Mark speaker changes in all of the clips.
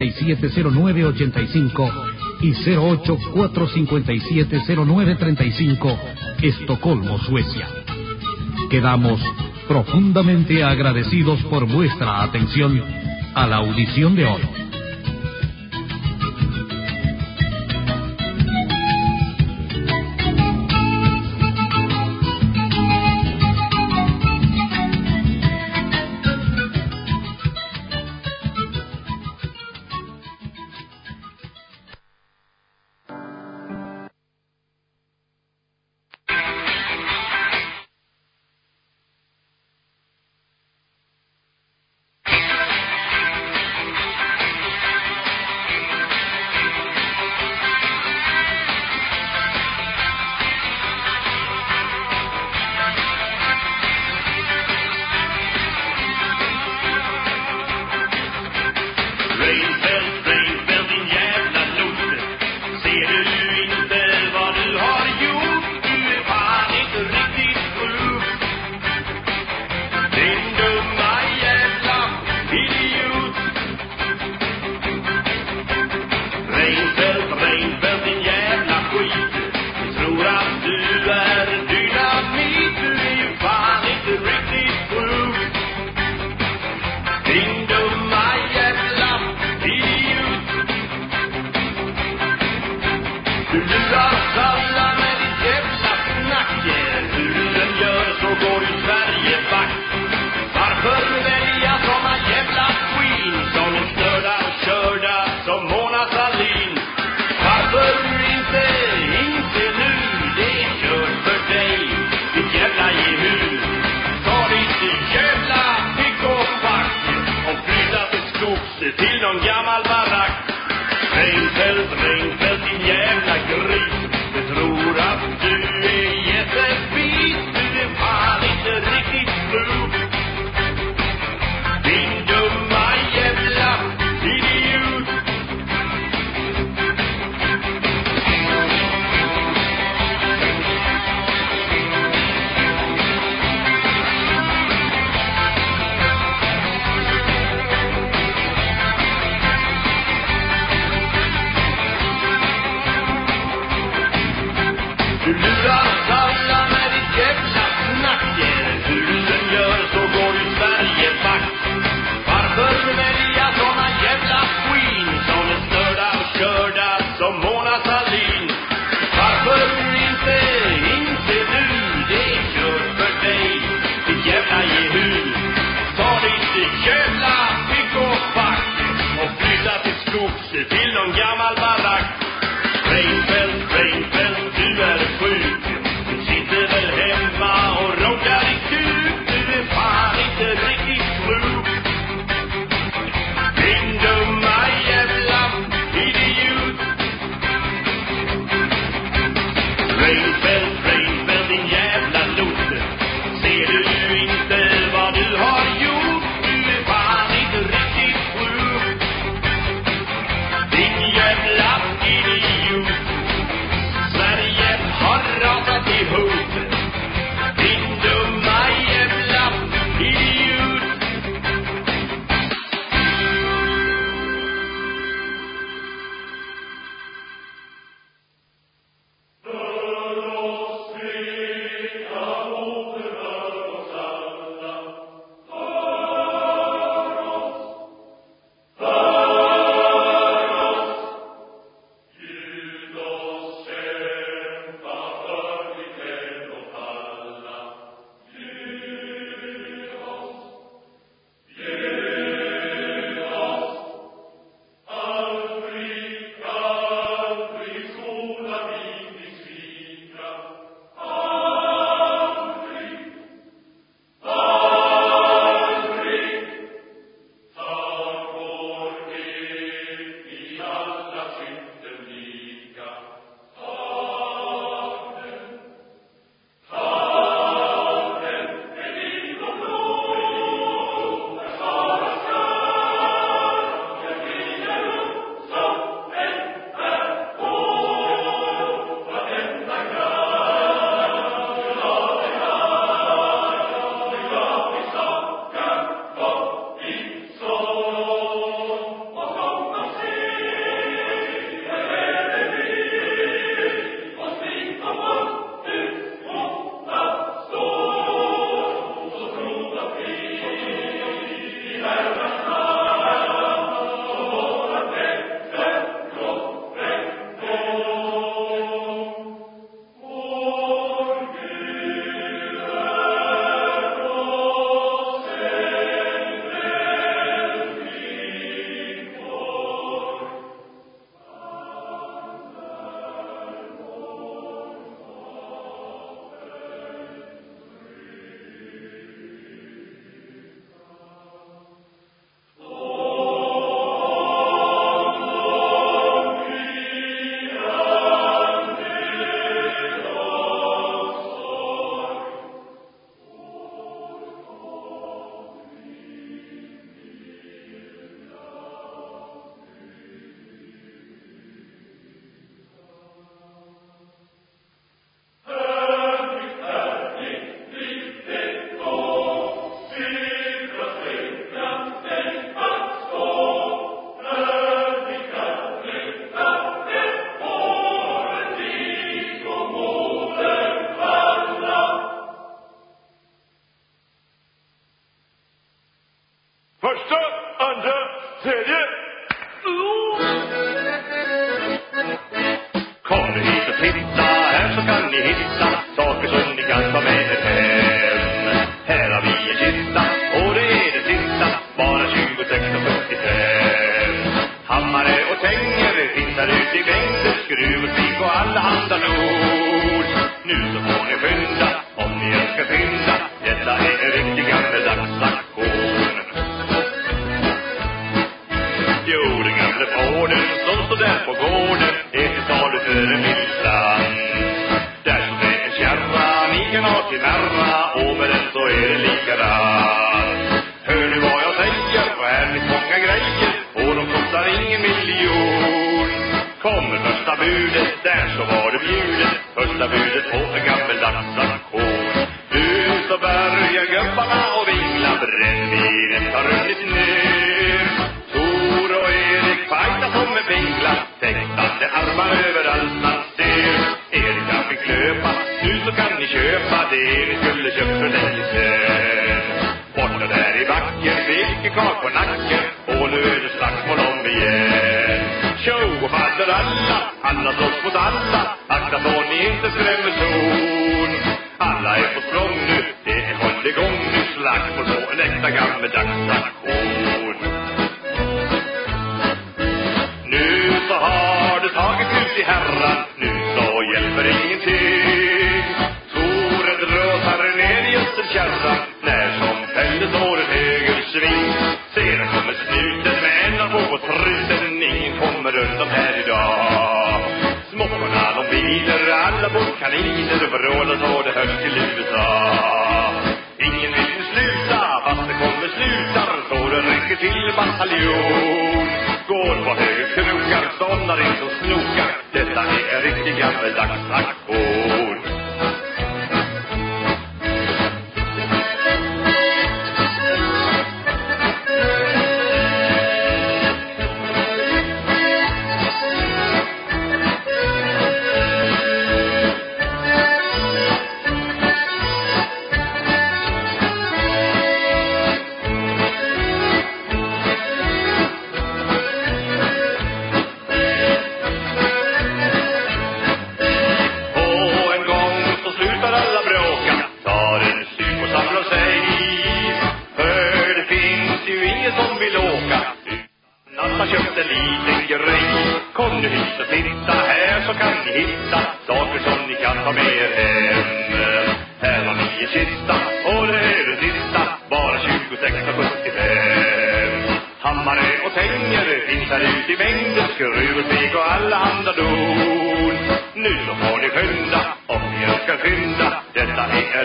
Speaker 1: 370985 y 084570935 Estocolmo, Suecia. Quedamos profundamente agradecidos por vuestra atención a la audición de hoy.
Speaker 2: la pico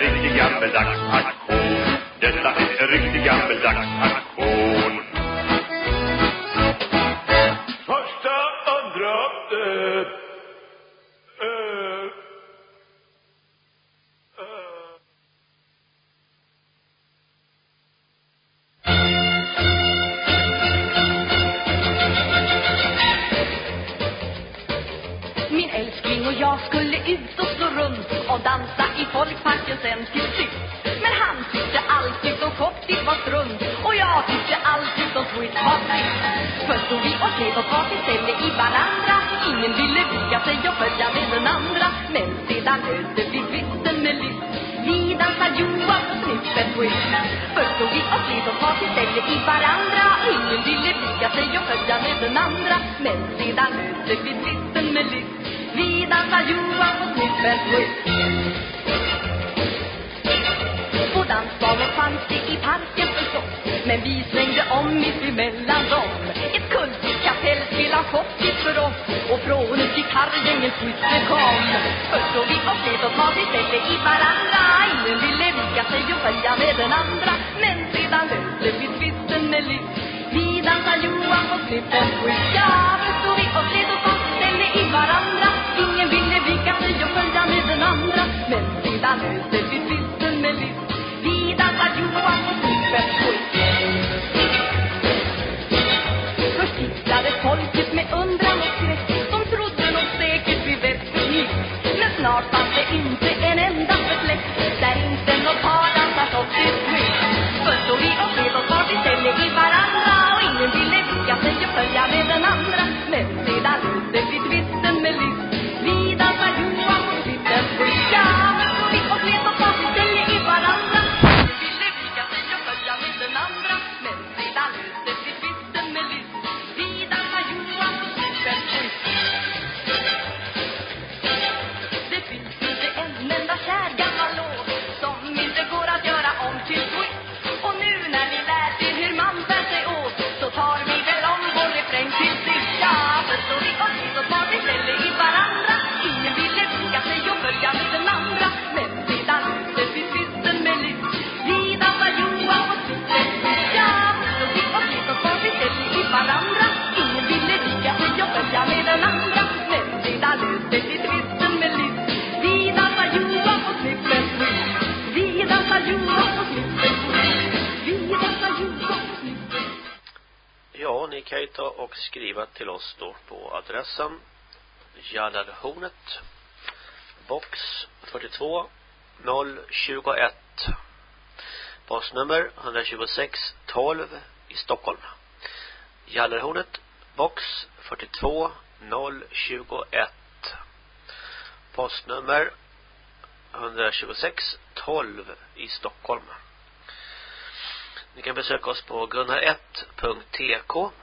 Speaker 2: riktig gammeldags ackord. Detta är riktig gammeldags
Speaker 3: ackord. Ja,
Speaker 4: ni ta och skriva till oss då på adressen Jallarhornet box 42 021 postnummer 126 12 i Stockholm Jallarhornet box 42 021 postnummer 126 12 i Stockholm ni kan besöka oss på gunnar1.tk.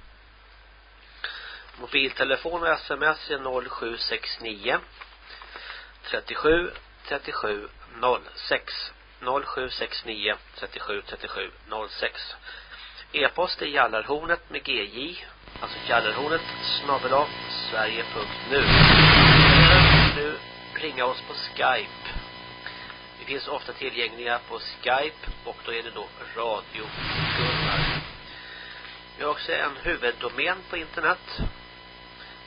Speaker 4: Mobiltelefon och sms är 0769 37 37 06 0769 37 37 06 E-post är jallarhornet med gj alltså jallarhornet snabel sverige.nu nu ringa oss på Skype. Vi finns ofta tillgängliga på Skype och då är det då Radio Gunnar. Vi har också en huvuddomän på internet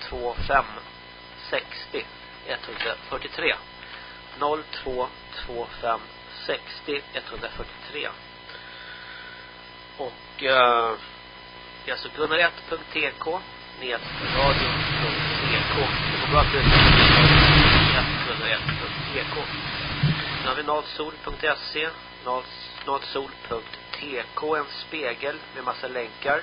Speaker 4: 0225 60 143 0225 60 143 och eh, det är alltså gunnar1.tk netradion.tk det går bra att lyssna gunnar1.tk nu har vi nalsol.se nalsol.tk en spegel med massa länkar.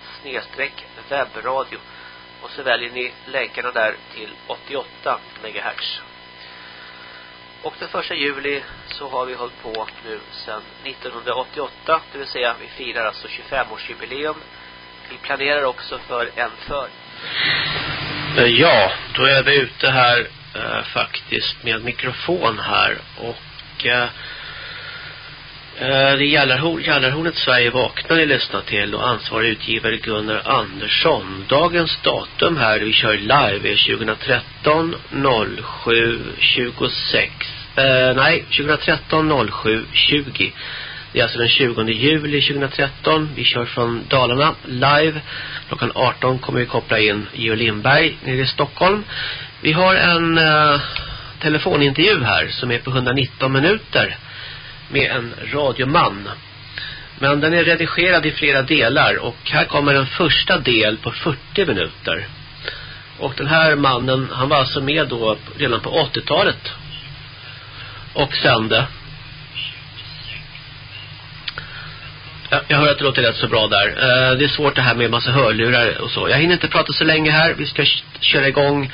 Speaker 4: snedstreck webbradio och så väljer ni länkarna där till 88 MHz. Och den första juli så har vi hållit på nu sedan 1988, det vill säga vi firar alltså 25-årsjubileum. Vi planerar också för en för. Eh, ja, då är vi ute här eh, faktiskt med mikrofon här och Eh, Eh, det är Jallarhorn, Jallarhornet Sverige vaknar ni lyssnar till och ansvarig utgivare Gunnar Andersson. Dagens datum här vi kör live är 2013 07 26. Eh, nej, 2013 07 20. Det är alltså den 20 juli 2013. Vi kör från Dalarna live. Klockan 18 kommer vi koppla in Geo Lindberg nere i Stockholm. Vi har en eh, telefonintervju här som är på 119 minuter med en radioman. Men den är redigerad i flera delar och här kommer en första del på 40 minuter. Och den här mannen, han var alltså med då redan på 80-talet och sände. Ja, jag hör att det låter rätt så bra där. Eh, det är svårt det här med massa hörlurar och så. Jag hinner inte prata så länge här. Vi ska köra igång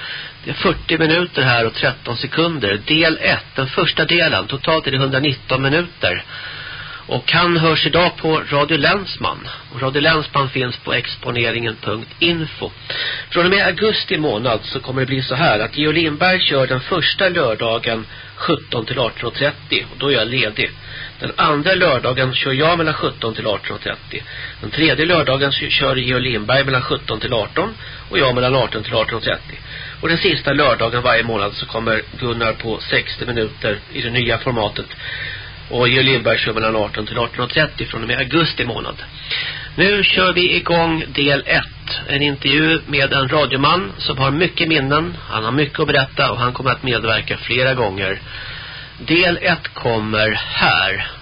Speaker 4: 40 minuter här och 13 sekunder. Del 1, den första delen. Totalt är det 119 minuter.
Speaker 5: Och han hörs idag på Radio Länsman. Och Radio Länsman finns på exponeringen.info. Från och med augusti månad så kommer det bli så här att Geo Lindberg kör den första lördagen 17 till 18.30 och då är jag ledig. Den andra lördagen kör jag mellan 17 till 18.30. Den tredje lördagen kör Geo Lindberg mellan 17 till 18 och jag mellan 18 till 18.30. Och den sista lördagen varje månad så kommer Gunnar på 60 minuter i det nya formatet. Och Georg Lindberg kör mellan 18 till 18.30 från och med augusti månad. Nu kör vi igång del 1. En intervju med en radioman som har mycket minnen. Han har mycket att berätta och han kommer att medverka flera gånger. Del 1 kommer här.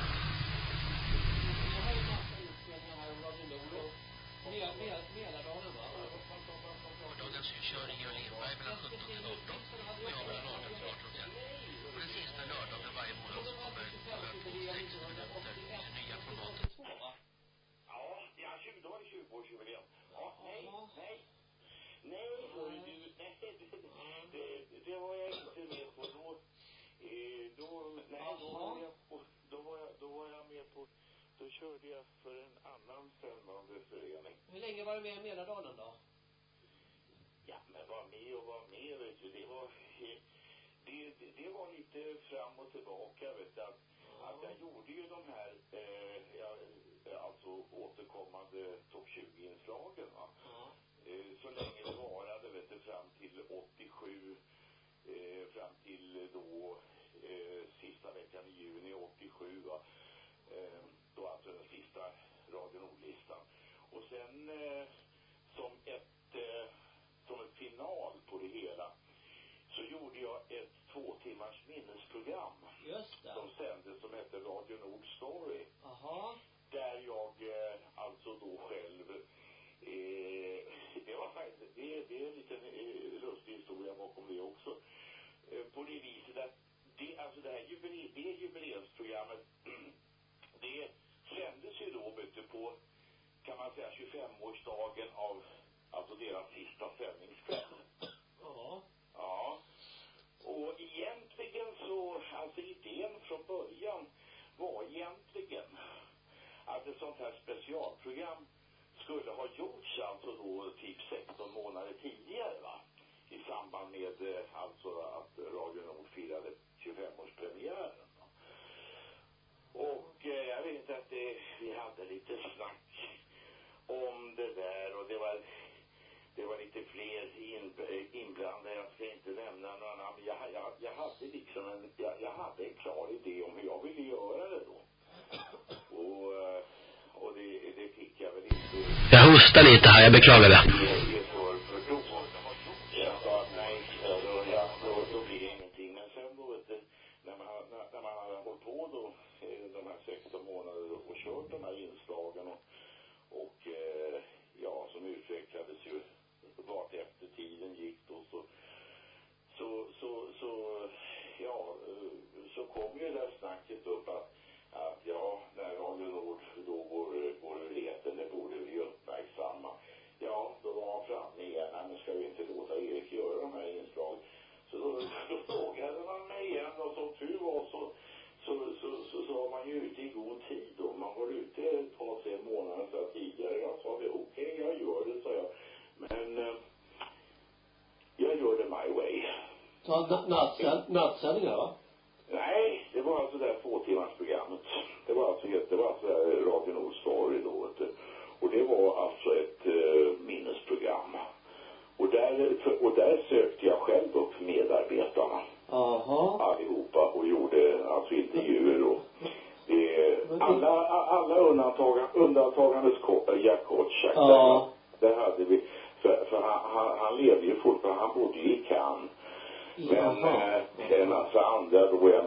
Speaker 5: hostar lite här, jag beklagar det.
Speaker 4: Så
Speaker 6: nattsändningar va?
Speaker 4: Nej, det var alltså det där fåtimmarsprogrammet. Det var alltså, det var alltså Radio Nords story då. Och det var alltså ett eh, minnesprogram. Och där, för, och där sökte jag själv upp medarbetarna.
Speaker 6: Aha.
Speaker 4: Allihopa och gjorde alltså intervjuer och det, alla, alla undantag, undantagandes Jakotschak.
Speaker 6: Ja.
Speaker 4: Där, där hade vi, för, för han, han, han levde ju fortfarande, han bodde ju i Men eh, det
Speaker 5: är en massa andra då. Jag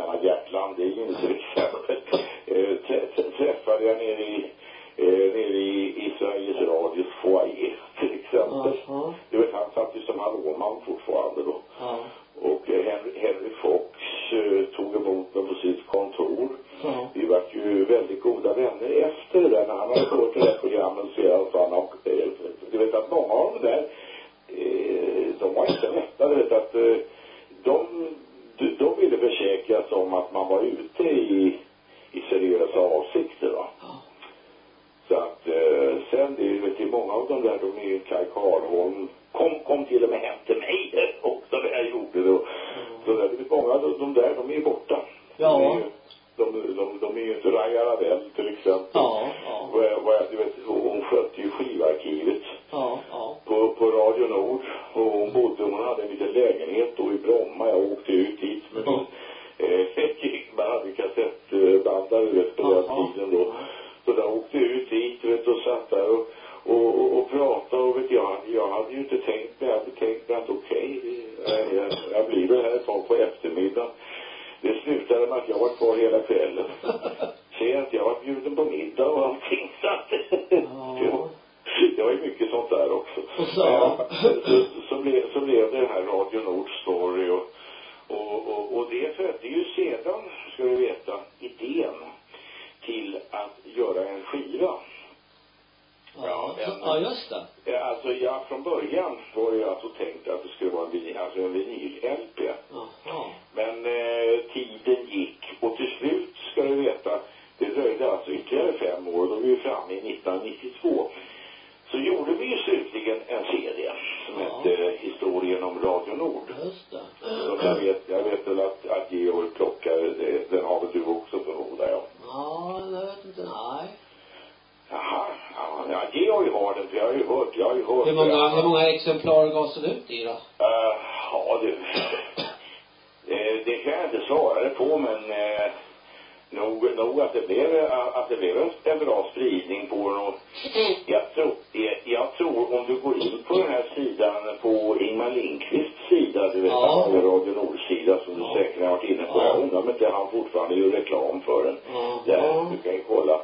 Speaker 5: programmet där han fortfarande gör reklam för den.
Speaker 4: Mm.
Speaker 5: Där, du kan ju kolla.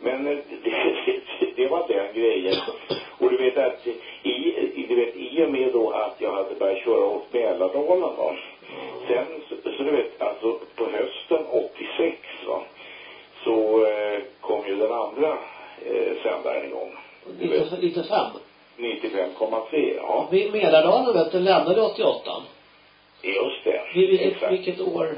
Speaker 5: Men eh, det, det, var den grejen. Och du vet att i, du vet, i och med då att jag hade börjat köra åt Mälardalen va. Mm. Sen, så, så du vet, alltså på hösten 86 va. Så eh, kom ju den andra eh, sändaren igång.
Speaker 4: 95?
Speaker 5: 95,3 ja.
Speaker 4: Mälardalen vet du lämnade 88.
Speaker 5: Just det.
Speaker 4: Vilket,
Speaker 5: Exakt.
Speaker 4: vilket år?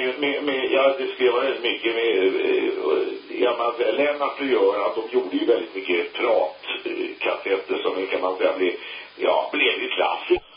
Speaker 5: med, med, med ja, det skrev väldigt mycket med eh, ja, man, Lennart och Göran, de gjorde ju väldigt mycket pratkassetter eh, som kan man säga blev, ja, blev ju klassiskt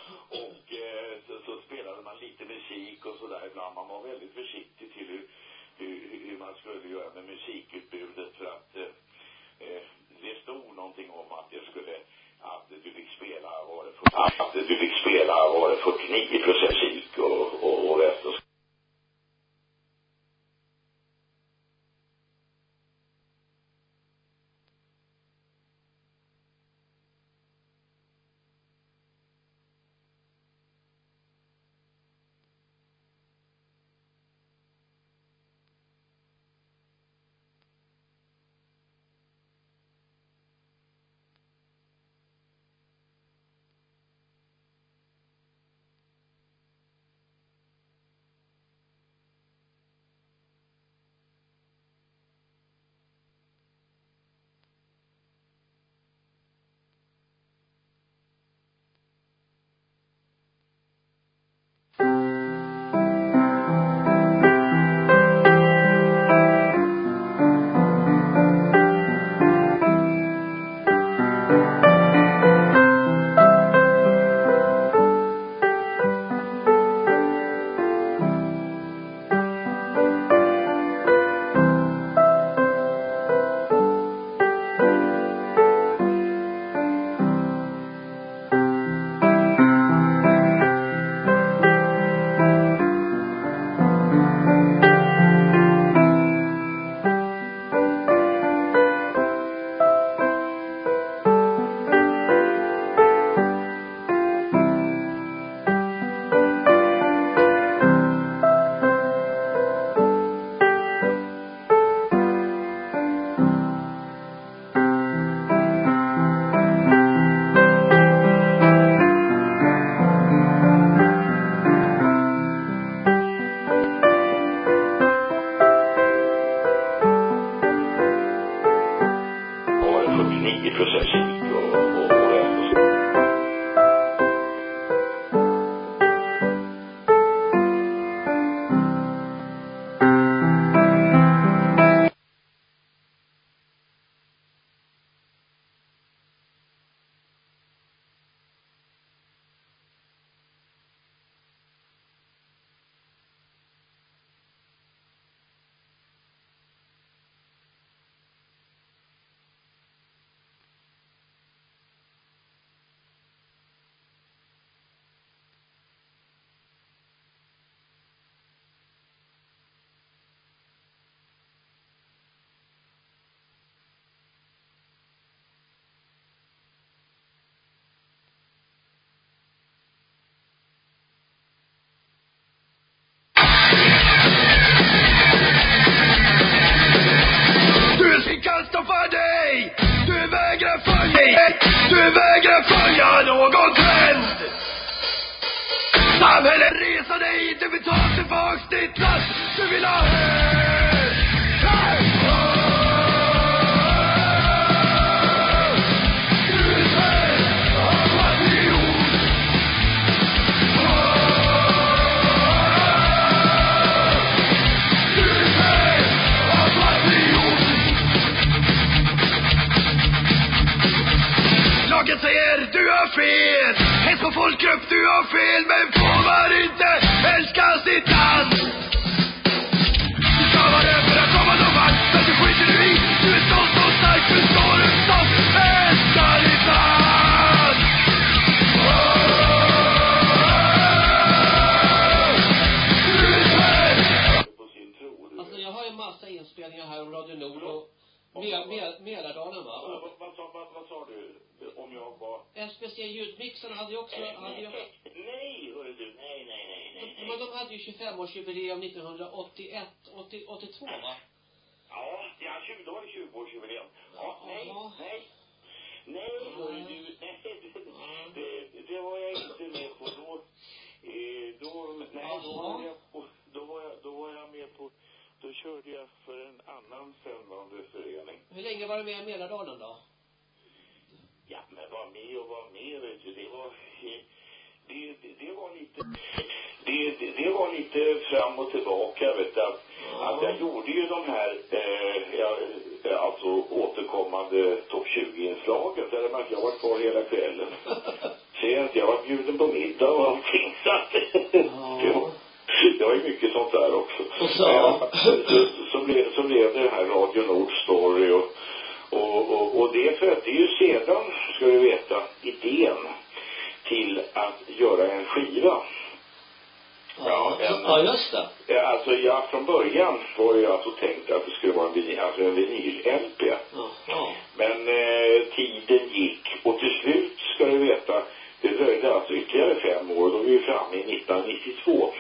Speaker 5: lite, det, det, det var lite fram och tillbaka, vet du. Att, att jag gjorde ju de här, eh, jag, alltså återkommande topp 20-inslagen. Där man, jag var kvar hela kvällen. Sent, jag var bjuden på middag och allting. Så att, det, var, ju mycket sånt där också.
Speaker 4: Så?
Speaker 5: Ja, så, så, blev, så blev det här Radio Nord Story och och, och, och det födde ju sedan, ska du veta, idén till att göra en skiva. Ja, en-
Speaker 4: ja just det.
Speaker 5: Ja, Alltså, jag från början var ju alltså tänkt att det skulle vara en, vinyl, alltså en vinyl-LP.
Speaker 4: Jaha.
Speaker 5: Men eh, tiden gick och till slut ska du veta, det dröjde alltså ytterligare fem år, då var vi framme i 1992.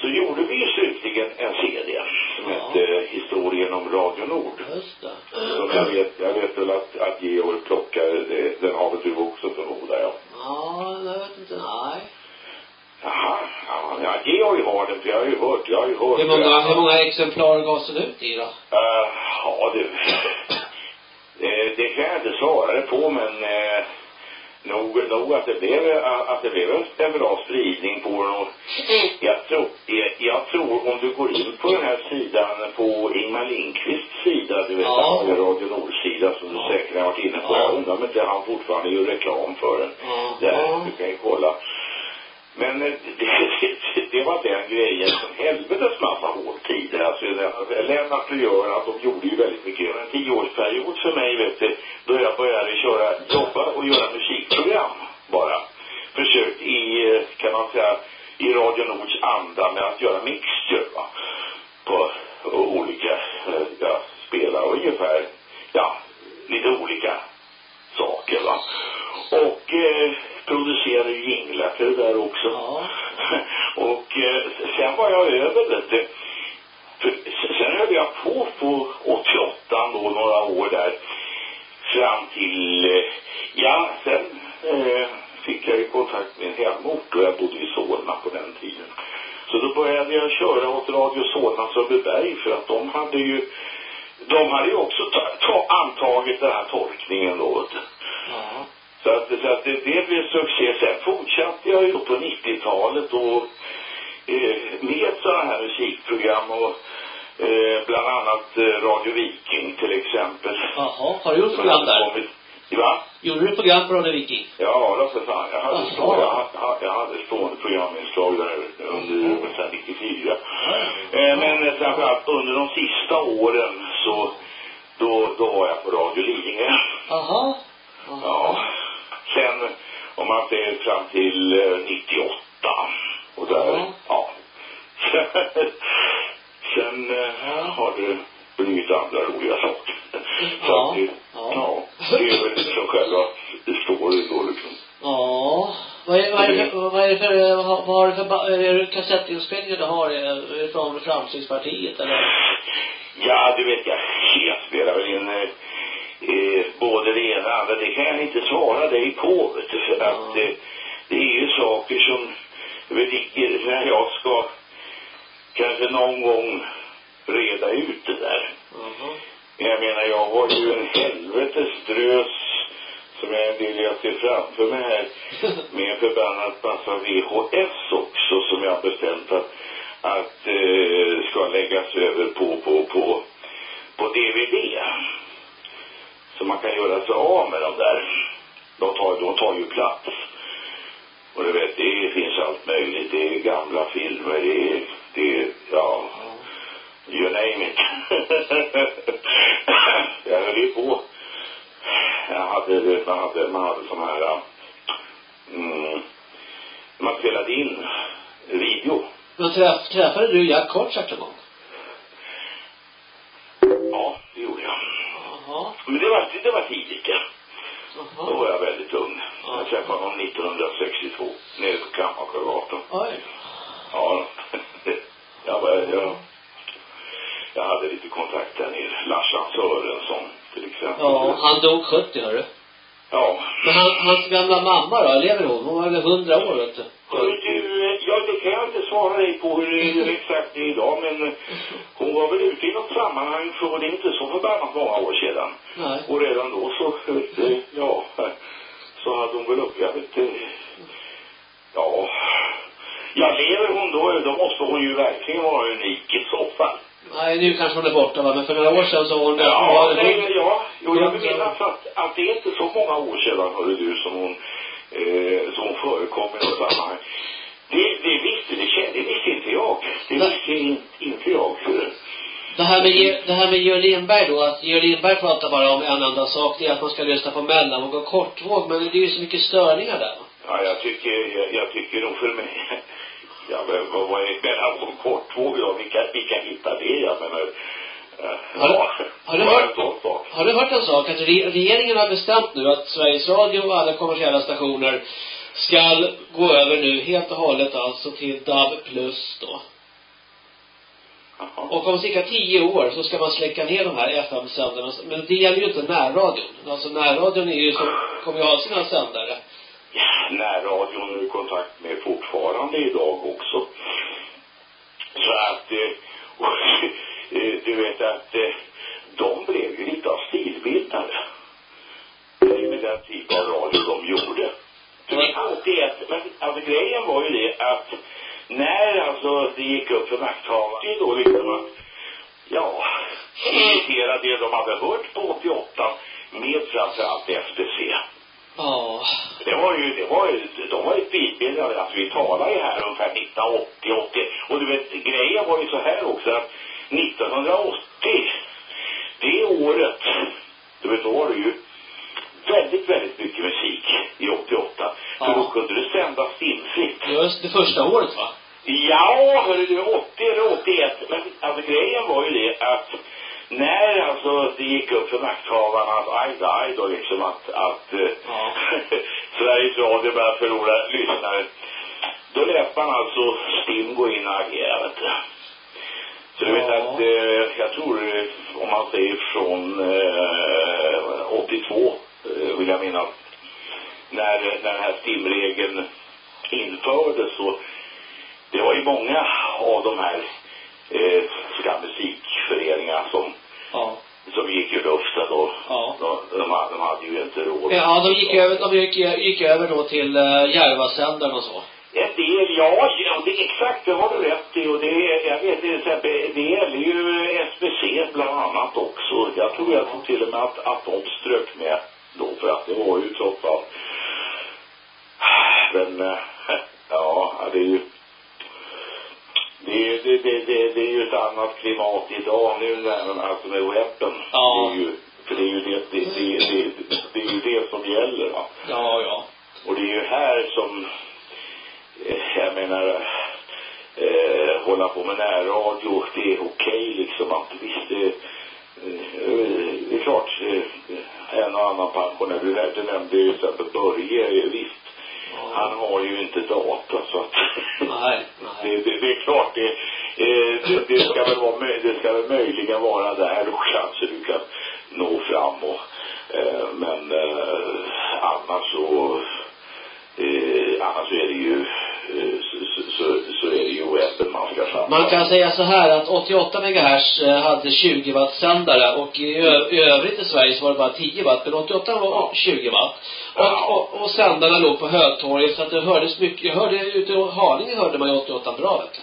Speaker 5: Så gjorde vi ju slutligen en CD som
Speaker 4: Ja.
Speaker 5: hette Historien om Radio Nord.
Speaker 4: Just det.
Speaker 5: Som jag vet, jag vet väl att, att Georg plockade det, den har väl du också förmodar jag.
Speaker 4: Ja, jag vet inte. Nej.
Speaker 5: Jaha, ja, ja, Georg har den för jag har ju hört, jag har ju hört
Speaker 4: Hur många,
Speaker 5: det.
Speaker 4: hur många exemplar gavs den ut i då?
Speaker 5: Eh, ja du, eh, det kan jag inte svara på men eh, nog, nog att det blev, eh, att det blev en, bra spridning på den och jag tror, jag, jag tror om du går in på den här sidan på Ingmar Lindqvists sida, du vet,
Speaker 4: Ja.
Speaker 5: ja. Radio Nord-sida som du säkert har varit inne på.
Speaker 4: Ja.
Speaker 5: Jag undrar om inte han fortfarande gör reklam för den.
Speaker 4: Ja.
Speaker 5: Där,
Speaker 4: Ja.
Speaker 5: du kan ju kolla. Men eh, det, det, var den grejen som helvetes massa håltider. Alltså Lennart och Göran, de gjorde ju väldigt mycket. En tioårsperiod för mig, vet du, då jag började köra, jobba och göra musikprogram bara. Försökt i, eh, kan man säga, i Radio Nords anda med att göra mixture, va. På olika, eh, ja, spelare, ungefär, ja, lite olika saker, va. Och eh, producerade jinglar till det där också.
Speaker 4: Ja.
Speaker 5: Och eh, sen var jag över, vet du. För, sen höll jag på på 88 då, några år där. Fram till, eh, ja, sen eh, fick jag ju kontakt med en hemort och jag bodde i Solna på den tiden. Så då började jag köra åt Radio Solna Sundbyberg för att de hade ju, de hade ju också ta, ta, antagit den här tolkningen då.
Speaker 4: Ja.
Speaker 5: Så att, så att det, det blev succé. Sen fortsatte jag ju på 90-talet och eh, med sådana här musikprogram och eh, bland annat eh, Radio Viking till exempel.
Speaker 4: Jaha, har du gjort program där?
Speaker 5: Kommit- Va?
Speaker 4: Gjorde du program på Radio Viking?
Speaker 5: Ja, då för fan. Jag hade,
Speaker 4: Jaha.
Speaker 5: stå, jag, hade, jag hade stående programinslag där under sen 94. Eh, men framförallt under de sista åren så då, då var jag på Radio Lidingö.
Speaker 4: Jaha.
Speaker 5: Ja. Sen, om man ser fram till eh, 98. Och där, ja. Sen eh, har det blivit andra roliga saker. Så
Speaker 4: Ja.
Speaker 5: det,
Speaker 4: Ja.
Speaker 5: ja. Det är väl liksom själva storyn då liksom.
Speaker 4: Ja. Vad är, vad är det för, vad är det för, eh, vad har du för, är det kassettinspelningar du har? Är det från Framstegspartiet eller?
Speaker 5: Ja, du vet jag, jag spelar väl in eh, både det ena och andra. Det kan jag inte svara dig på, vet du, för att eh, det är ju saker som, det är väl kanske någon gång reda ut det där.
Speaker 4: Jaha.
Speaker 5: Men jag menar, jag har ju en helvetes drös som jag del jag ser framför mig här med en förbannat massa VHS också som jag har bestämt att, att eh, ska läggas över på, på, på, på DVD. Så man kan göra sig av med dem där. De tar, de tar ju plats. Och du vet, det finns allt möjligt. Det är gamla filmer, det är, det är ja, you name it. jag höll ju på. Jag hade, du vet, man hade, man hade sån här, mm, man spelade in video.
Speaker 4: Men träff, träffade du Jack Kortsak någon gång?
Speaker 5: Ja, det gjorde jag.
Speaker 4: Jaha.
Speaker 5: Men det var, det var tidigt, ja. Då var jag väldigt ung.
Speaker 4: Ja.
Speaker 5: Jag träffade honom 1962, nere på Kammarsjögatan.
Speaker 4: Oj.
Speaker 5: Ja, jag, var, jag, jag hade lite kontakt där nere. Larsan Sörensson till exempel.
Speaker 4: Ja, han dog 70 hörru.
Speaker 5: Ja.
Speaker 4: Men han, hans gamla mamma då, lever hon? Hon var väl 100 år vet du.
Speaker 5: Du, ja det kan jag inte svara dig på hur det är exakt är idag men hon var väl ute i något sammanhang för det är inte så förbannat många år sedan.
Speaker 4: Nej.
Speaker 5: Och redan då så, ja, så hade hon väl upp, jag vet inte, ja. Ja, lever hon då, då måste hon ju verkligen vara unik i så fall.
Speaker 4: Nej, nu kanske hon är borta va, men för några år sedan så var hon
Speaker 5: Ja, nej, ja, jo, jag menar att, att det är inte så många år sedan, hörru du, som hon, eh, som hon förekom i något sammanhang. Det, det visste, det kände, det visste inte jag. Det visste in, inte jag. För,
Speaker 4: Det här med, det här med Georg Lindberg då, att Georg Lindberg pratar bara om en enda sak, det är att man ska lyssna på mellanvåg och kortvåg, men det är ju så mycket störningar där
Speaker 5: ja, jag tycker, jag, jag tycker nog för mig, ja, men vad, är mellanvåg kortvåg då? Vilka, vilka hittar det? Jag menar,
Speaker 4: Har har du hört-
Speaker 5: en sån sak?
Speaker 4: Har du hört en sak? Att re regeringen har bestämt nu att Sveriges Radio och alla kommersiella stationer ska gå över nu helt och hållet alltså till DAB plus då.
Speaker 5: Jaha.
Speaker 4: Och om cirka tio år så ska man släcka ner de här FM-sändarna. Men det gäller ju inte närradion. Alltså närradion är ju som, kommer ju ha sina sändare.
Speaker 5: Ja, närradion är i kontakt med fortfarande idag också. Så att, eh, du vet att eh, de blev ju lite av stilbildare. Med den typ av radio de gjorde. Är alltid ett, men alltså grejen var ju det att när alltså det gick upp för makthavarna, det är då liksom att, ja, imitera det de hade hört på 88 med framförallt SBC.
Speaker 4: Ja.
Speaker 5: Det var ju, det var ju, de var ju stilbildade, alltså vi talar ju här ungefär 1980, 80. Och du vet, grejen var ju så här också att 1980, det året, då var det ju väldigt, väldigt mycket musik i 88. För
Speaker 4: Ja.
Speaker 5: då kunde du sända stimfritt.
Speaker 4: Just det första året va?
Speaker 5: Ja, hörru du, 80 eller 81. Men alltså grejen var ju det att när alltså det gick upp för makthavarna att aj då, aj då liksom att, att eh,
Speaker 4: Ja.
Speaker 5: Sveriges Radio började förlora lyssnare. Då lät man alltså STIM gå in och agera, vet du. Så du vet att, eh, jag tror, eh, om man säger från eh, 82, eh, vill jag minnas, när, när den här STIM-regeln infördes så det var ju många av de här eh, ska musikföreningar som,
Speaker 4: Ja.
Speaker 5: som gick ur luften och
Speaker 4: Ja.
Speaker 5: de, de, hade- de hade ju inte råd.
Speaker 4: Ja, de gick över, de gick, gick över då till uh, Järvasändaren och så.
Speaker 5: En del, ja, ja det, exakt, det har du rätt i. Och det, jag vet exempel, det gäller ju SBC bland annat också. Jag tror jag tror till och med att, att de strök med då, för att det var ju trots allt. Men, eh, ja, det är ju, det, är- det, det, det, det är ju ett annat klimat idag nu när, alltså med webben.
Speaker 4: Ja.
Speaker 5: Det är ju, för det är ju det, det, det, det, det är ju det som gäller va.
Speaker 4: Ja, ja.
Speaker 5: Och det är ju här som, jag menar, eh, hålla på med närradio, det är okej liksom. Att visst, det, eh, det är klart, eh, en och annan pensionär, du, du nämnde ju till exempel Börje, visst. Han har ju inte data så att
Speaker 4: Nej,
Speaker 5: det,
Speaker 4: nej.
Speaker 5: det, det är klart det, eh, det, det ska väl vara det ska väl möjligen vara där då kanske du kan nå fram och eh, men eh, annars så eh, annars är det ju så, så, så, är det ju webben man ska
Speaker 4: Man kan säga så här att 88 MHz eh, hade 20 watt sändare och i, i övrigt i Sverige så var det bara 10 watt. Men 88 var 20 watt.
Speaker 5: Ja.
Speaker 4: Och, och, och sändarna låg på Hötorget så att det hördes mycket. Jag hörde ute i Haninge hörde man ju 88 bra vet du.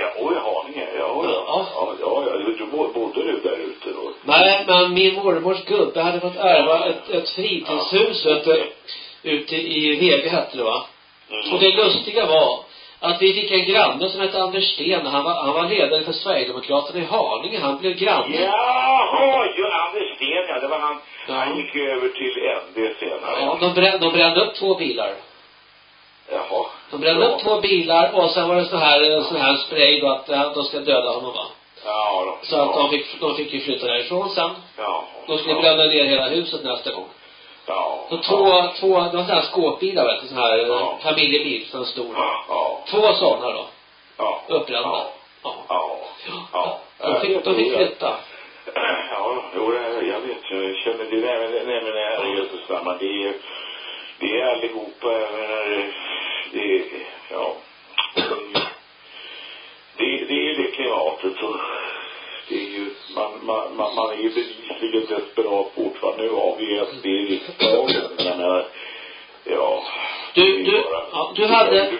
Speaker 5: Ja, och i Haninge, ja, ja.
Speaker 4: Ja.
Speaker 5: Ja, ja, ja. Du, bodde du där ute då?
Speaker 4: Nej, men min mormors gubbe hade fått ärva ett, ett fritidshus vet du, ute i Vega hette det va?
Speaker 5: Mm.
Speaker 4: Och det lustiga var att vi fick en granne som hette Anders Sten. Han var, han var ledare för Sverigedemokraterna i Haninge. Han blev granne.
Speaker 5: Jaha, ju Anders Sten, ja. Det var han.
Speaker 4: Ja.
Speaker 5: Han gick över till ND senare.
Speaker 4: Ja, de brände, de brände upp två bilar.
Speaker 5: Jaha.
Speaker 4: De brände
Speaker 5: Ja.
Speaker 4: upp två bilar och sen var det så här, sån här spray då att eh, de ska döda honom va.
Speaker 5: Ja, då.
Speaker 4: Så att
Speaker 5: ja.
Speaker 4: de fick, de fick ju flytta därifrån sen.
Speaker 5: Ja.
Speaker 4: De skulle
Speaker 5: ja.
Speaker 4: bränna ner hela huset nästa gång.
Speaker 5: Ja.
Speaker 4: Så två, två, det var sådana här skåpbilar vet du, sån här
Speaker 5: Ja.
Speaker 4: ja. familjebil, sån stor.
Speaker 5: Ja. Ja.
Speaker 4: Två sådana då,
Speaker 5: Ja.
Speaker 4: uppbrända. Ja.
Speaker 5: Ja. Ja.
Speaker 4: De fick, de fick flytta.
Speaker 5: Ja, jo, jag vet. Jag känner det. Men det här är ju så samma. Det är, det är allihopa. Jag menar, det är, ja. Det, det är det klimatet och ju, man, man, är ju bevisligen desperat fortfarande. Nu har vi SD i riksdagen. Jag menar, ja.
Speaker 4: Du, du, ja, du hade-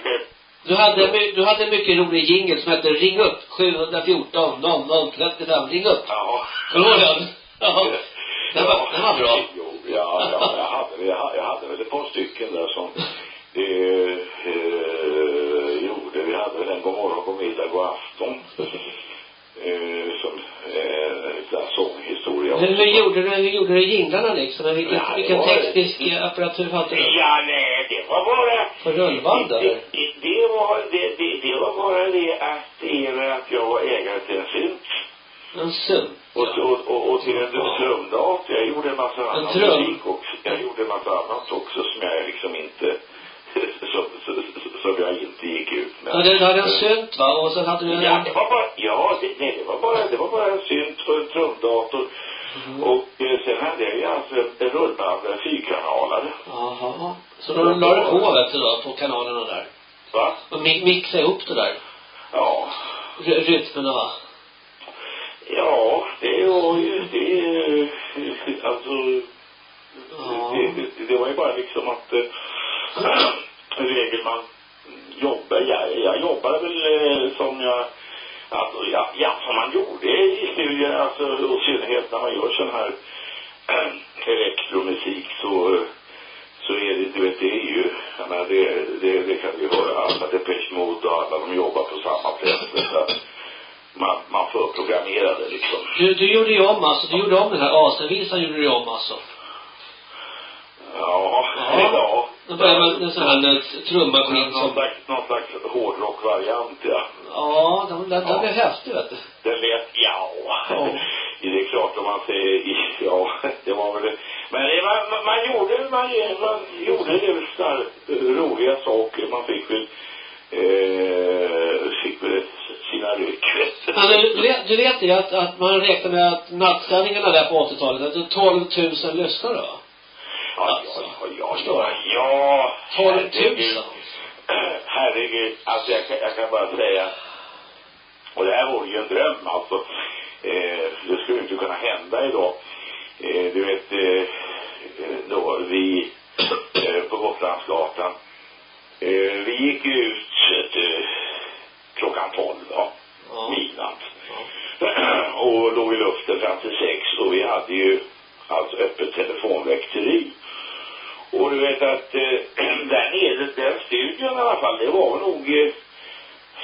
Speaker 5: Du
Speaker 4: hade, du hade en mycket rolig jingle som hette Ring upp 714 00 35. Ring upp.
Speaker 5: ja.
Speaker 4: Kommer du ihåg den? Ja. Den var, den var bra.
Speaker 5: Jo, ja, ja, jag hade, jag, jag hade väl ett par stycken där som eh, eh, gjorde. Vi hade väl en god morgon, god middag, god afton. Eh, som eh, en sån här sånghistoria.
Speaker 4: Hur, hur gjorde du, hur gjorde du jinglarna liksom? Vilken,
Speaker 5: Ja, det
Speaker 4: vilken teknisk apparatur hade du?
Speaker 5: Ja, nej, det var bara...
Speaker 4: På rullband
Speaker 5: det,
Speaker 4: eller?
Speaker 5: det, det, var, det, det, det var bara det att, det är att jag var ägare till en synt.
Speaker 4: En sump?
Speaker 5: Och, och, och, och till en trumdator. Jag gjorde en massa annan
Speaker 4: trum.
Speaker 5: musik också. Jag gjorde en massa annat också som jag liksom inte, som, som, som jag inte gick ut med.
Speaker 4: Ja, du hade en synt va? Och sen hade du en...
Speaker 5: Ja, det var bara, ja, det, nej, det var bara, det var bara en synt och en trumdator.
Speaker 4: Mhm.
Speaker 5: Och eh, sen hade jag ju alltså en, en fyrkanalare.
Speaker 4: Jaha. Så då la du på vet du då, på kanalerna där.
Speaker 5: Va?
Speaker 4: Och mi mixa ihop det där.
Speaker 5: Ja.
Speaker 4: R rytmerna va?
Speaker 5: Ja, det var ju, det, alltså,
Speaker 4: Ja.
Speaker 5: det, det, det var ju bara liksom att eh, regel man jobbar, jag, jag jobbade väl eh, som jag, alltså, ja, ja, som man gjorde i studier, alltså, och i synnerhet när man gör sån här elektromusik så, så är det, du vet, det är ju, jag menar, det, det, det kan vi höra, alla Depeche Mode och alla de jobbar på samma plats, så man, man förprogrammerade liksom.
Speaker 4: Du, du gjorde ju om alltså, du gjorde om den här asenvisan gjorde du om alltså.
Speaker 5: Ja,
Speaker 4: Ja.
Speaker 5: ja.
Speaker 4: Då började man med en sån här trummaskin
Speaker 5: Någon
Speaker 4: som...
Speaker 5: slags, någon slags hårdrockvariant, ja.
Speaker 4: Ja, den, den, den
Speaker 5: Ja.
Speaker 4: blev häftig vet du.
Speaker 5: Den lät, ja.
Speaker 4: Ja.
Speaker 5: Det är klart om man säger, ja, det var väl det. Men det, man, man, gjorde, man, man gjorde det sådana roliga saker. Man fick väl, eh, fick väl sina ryck.
Speaker 4: Men du, du, vet, du vet ju att, att man räknar med att nattsändningarna där på 80-talet, att det är 12 000 lyssnare va?
Speaker 5: Ja,
Speaker 4: Alltså,
Speaker 5: ja, ja, ja, ja.
Speaker 4: 12 000.
Speaker 5: herregud. Alltså jag, kan- jag kan bara säga, och det här vore ju en dröm alltså. Eh, det skulle inte kunna hända idag. Eh, du vet, eh, då vi eh, på Gotlandsgatan, eh, vi gick ut eh, klockan tolv då,
Speaker 4: Ja.
Speaker 5: midnatt. och låg i luften fram till sex och vi hade ju alltså öppet telefonväkteri. Och du vet att eh, där nere, den studion i alla fall, det var nog eh,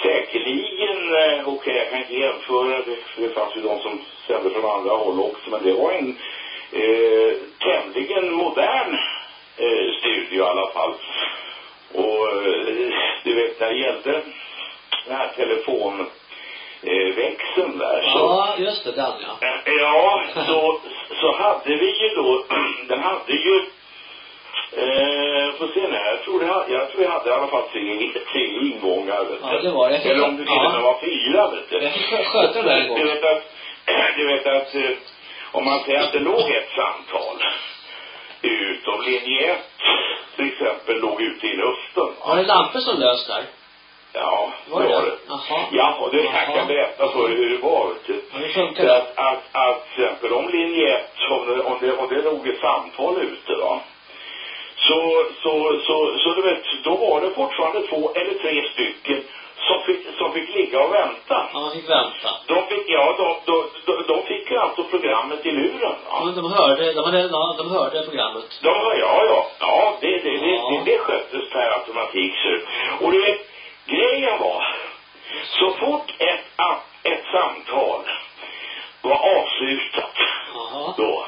Speaker 5: säkerligen, eh, okej jag kan inte jämföra, det, det fanns ju de som sände från andra håll också, men det var en eh, tämligen modern eh, studio i alla fall. Och eh, du vet, när det gällde den här telefonväxeln eh, där så
Speaker 4: Ja, just det, den ja.
Speaker 5: Ja, så, så hade vi ju då, den hade ju, eh, får se när, jag tror, det, hade- jag tror jag hade i alla fall tre, tre ingångar. Vet
Speaker 4: Ja, det var det.
Speaker 5: Eller om det till och med var fyra, vet du.
Speaker 4: Jag fick skö- sköta den där.
Speaker 5: Du vet att, du vet att eh, om man säger att det låg ett samtal ut, om linje ett till exempel låg ute i luften.
Speaker 4: Var det lampor som lös där?
Speaker 5: Ja,
Speaker 4: Var
Speaker 5: det
Speaker 4: det?
Speaker 5: var det.
Speaker 4: Jaha.
Speaker 5: Ja, jag
Speaker 4: Jaha.
Speaker 5: kan berätta för dig hur det var.
Speaker 4: Ja,
Speaker 5: För
Speaker 4: det?
Speaker 5: att, att, att till exempel om linje 1, om det, om det, om det låg ett samtal ute va. Så, så, så, så du vet, då var det fortfarande två eller tre stycken som fick, som fick ligga och vänta.
Speaker 4: Ja, man fick vänta.
Speaker 5: De fick, ja, de, de, de, de fick ju alltså programmet i luren
Speaker 4: Ja, men de hörde, de hade, de hörde programmet.
Speaker 5: De, ja, ja, ja, det, det, det,
Speaker 4: Ja.
Speaker 5: det, det sköttes per automatik så. Och du vet, grejen var, så fort ett, ett samtal var avslutat
Speaker 4: Jaha.
Speaker 5: då.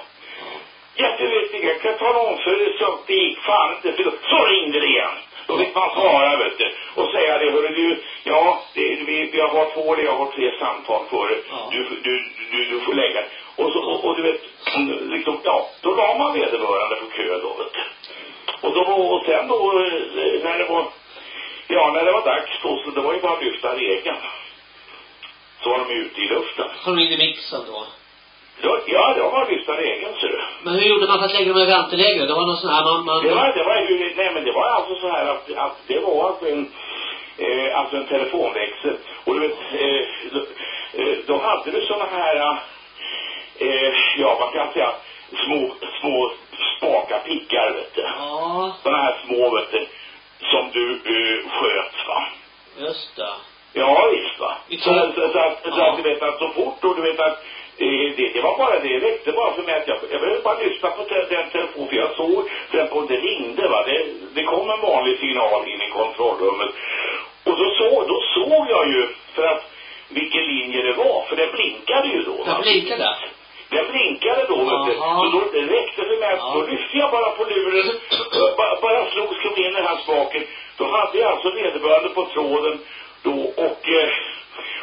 Speaker 5: Ja, du vet, jag kan tala om för dig så att det gick fan inte, för så ringde det igen. Då fick man svara, vet du, och säga det, hörru du, ja, det, vi, vi har två eller jag har tre samtal för dig.
Speaker 4: Ja.
Speaker 5: Du, du, du, du får lägga. Och, så, och, och du vet, liksom, ja, då la man vederbörande på kö då, vet du. Och, då, och sen då, eh, när det var, ja, när det var dags då, så det var ju bara att lyfta regeln. Så var de ute i luften.
Speaker 4: Som ringde mixen då.
Speaker 5: Ja, ja, det var bara att lyfta regeln, ser du.
Speaker 4: Men hur gjorde man för att lägga dem i vänteläge? Det var någon sån här, man, man...
Speaker 5: Det var, det var ju, nej men det var alltså så här att, att det var alltså en, eh, alltså en telefonväxel. Och du vet, eh, då, eh, då hade du såna här, eh, ja vad kan jag säga, små, små spaka pickar vet du.
Speaker 4: Ja,
Speaker 5: Såna här små vet du, som du eh, sköt va.
Speaker 4: just det.
Speaker 5: Ja visst va. Så, så, så, att, så att du vet att så fort då du vet att eh, det, det var bara det, det räckte bara för mig att jag, jag behövde bara lyssna på te, den telefonen för jag såg sen på det ringde va. Det, det kom en vanlig signal in i kontrollrummet. Och så, så då såg jag ju för att vilken linje det var, för den blinkade ju då.
Speaker 4: Den
Speaker 5: va.
Speaker 4: blinkade?
Speaker 5: Den blinkade då, vet du.
Speaker 4: Aha.
Speaker 5: Så då det räckte för mig att då lyfte jag bara på luren, bara, bara slog, in den här spaken. Då hade jag alltså vederbörande på tråden då och, eh,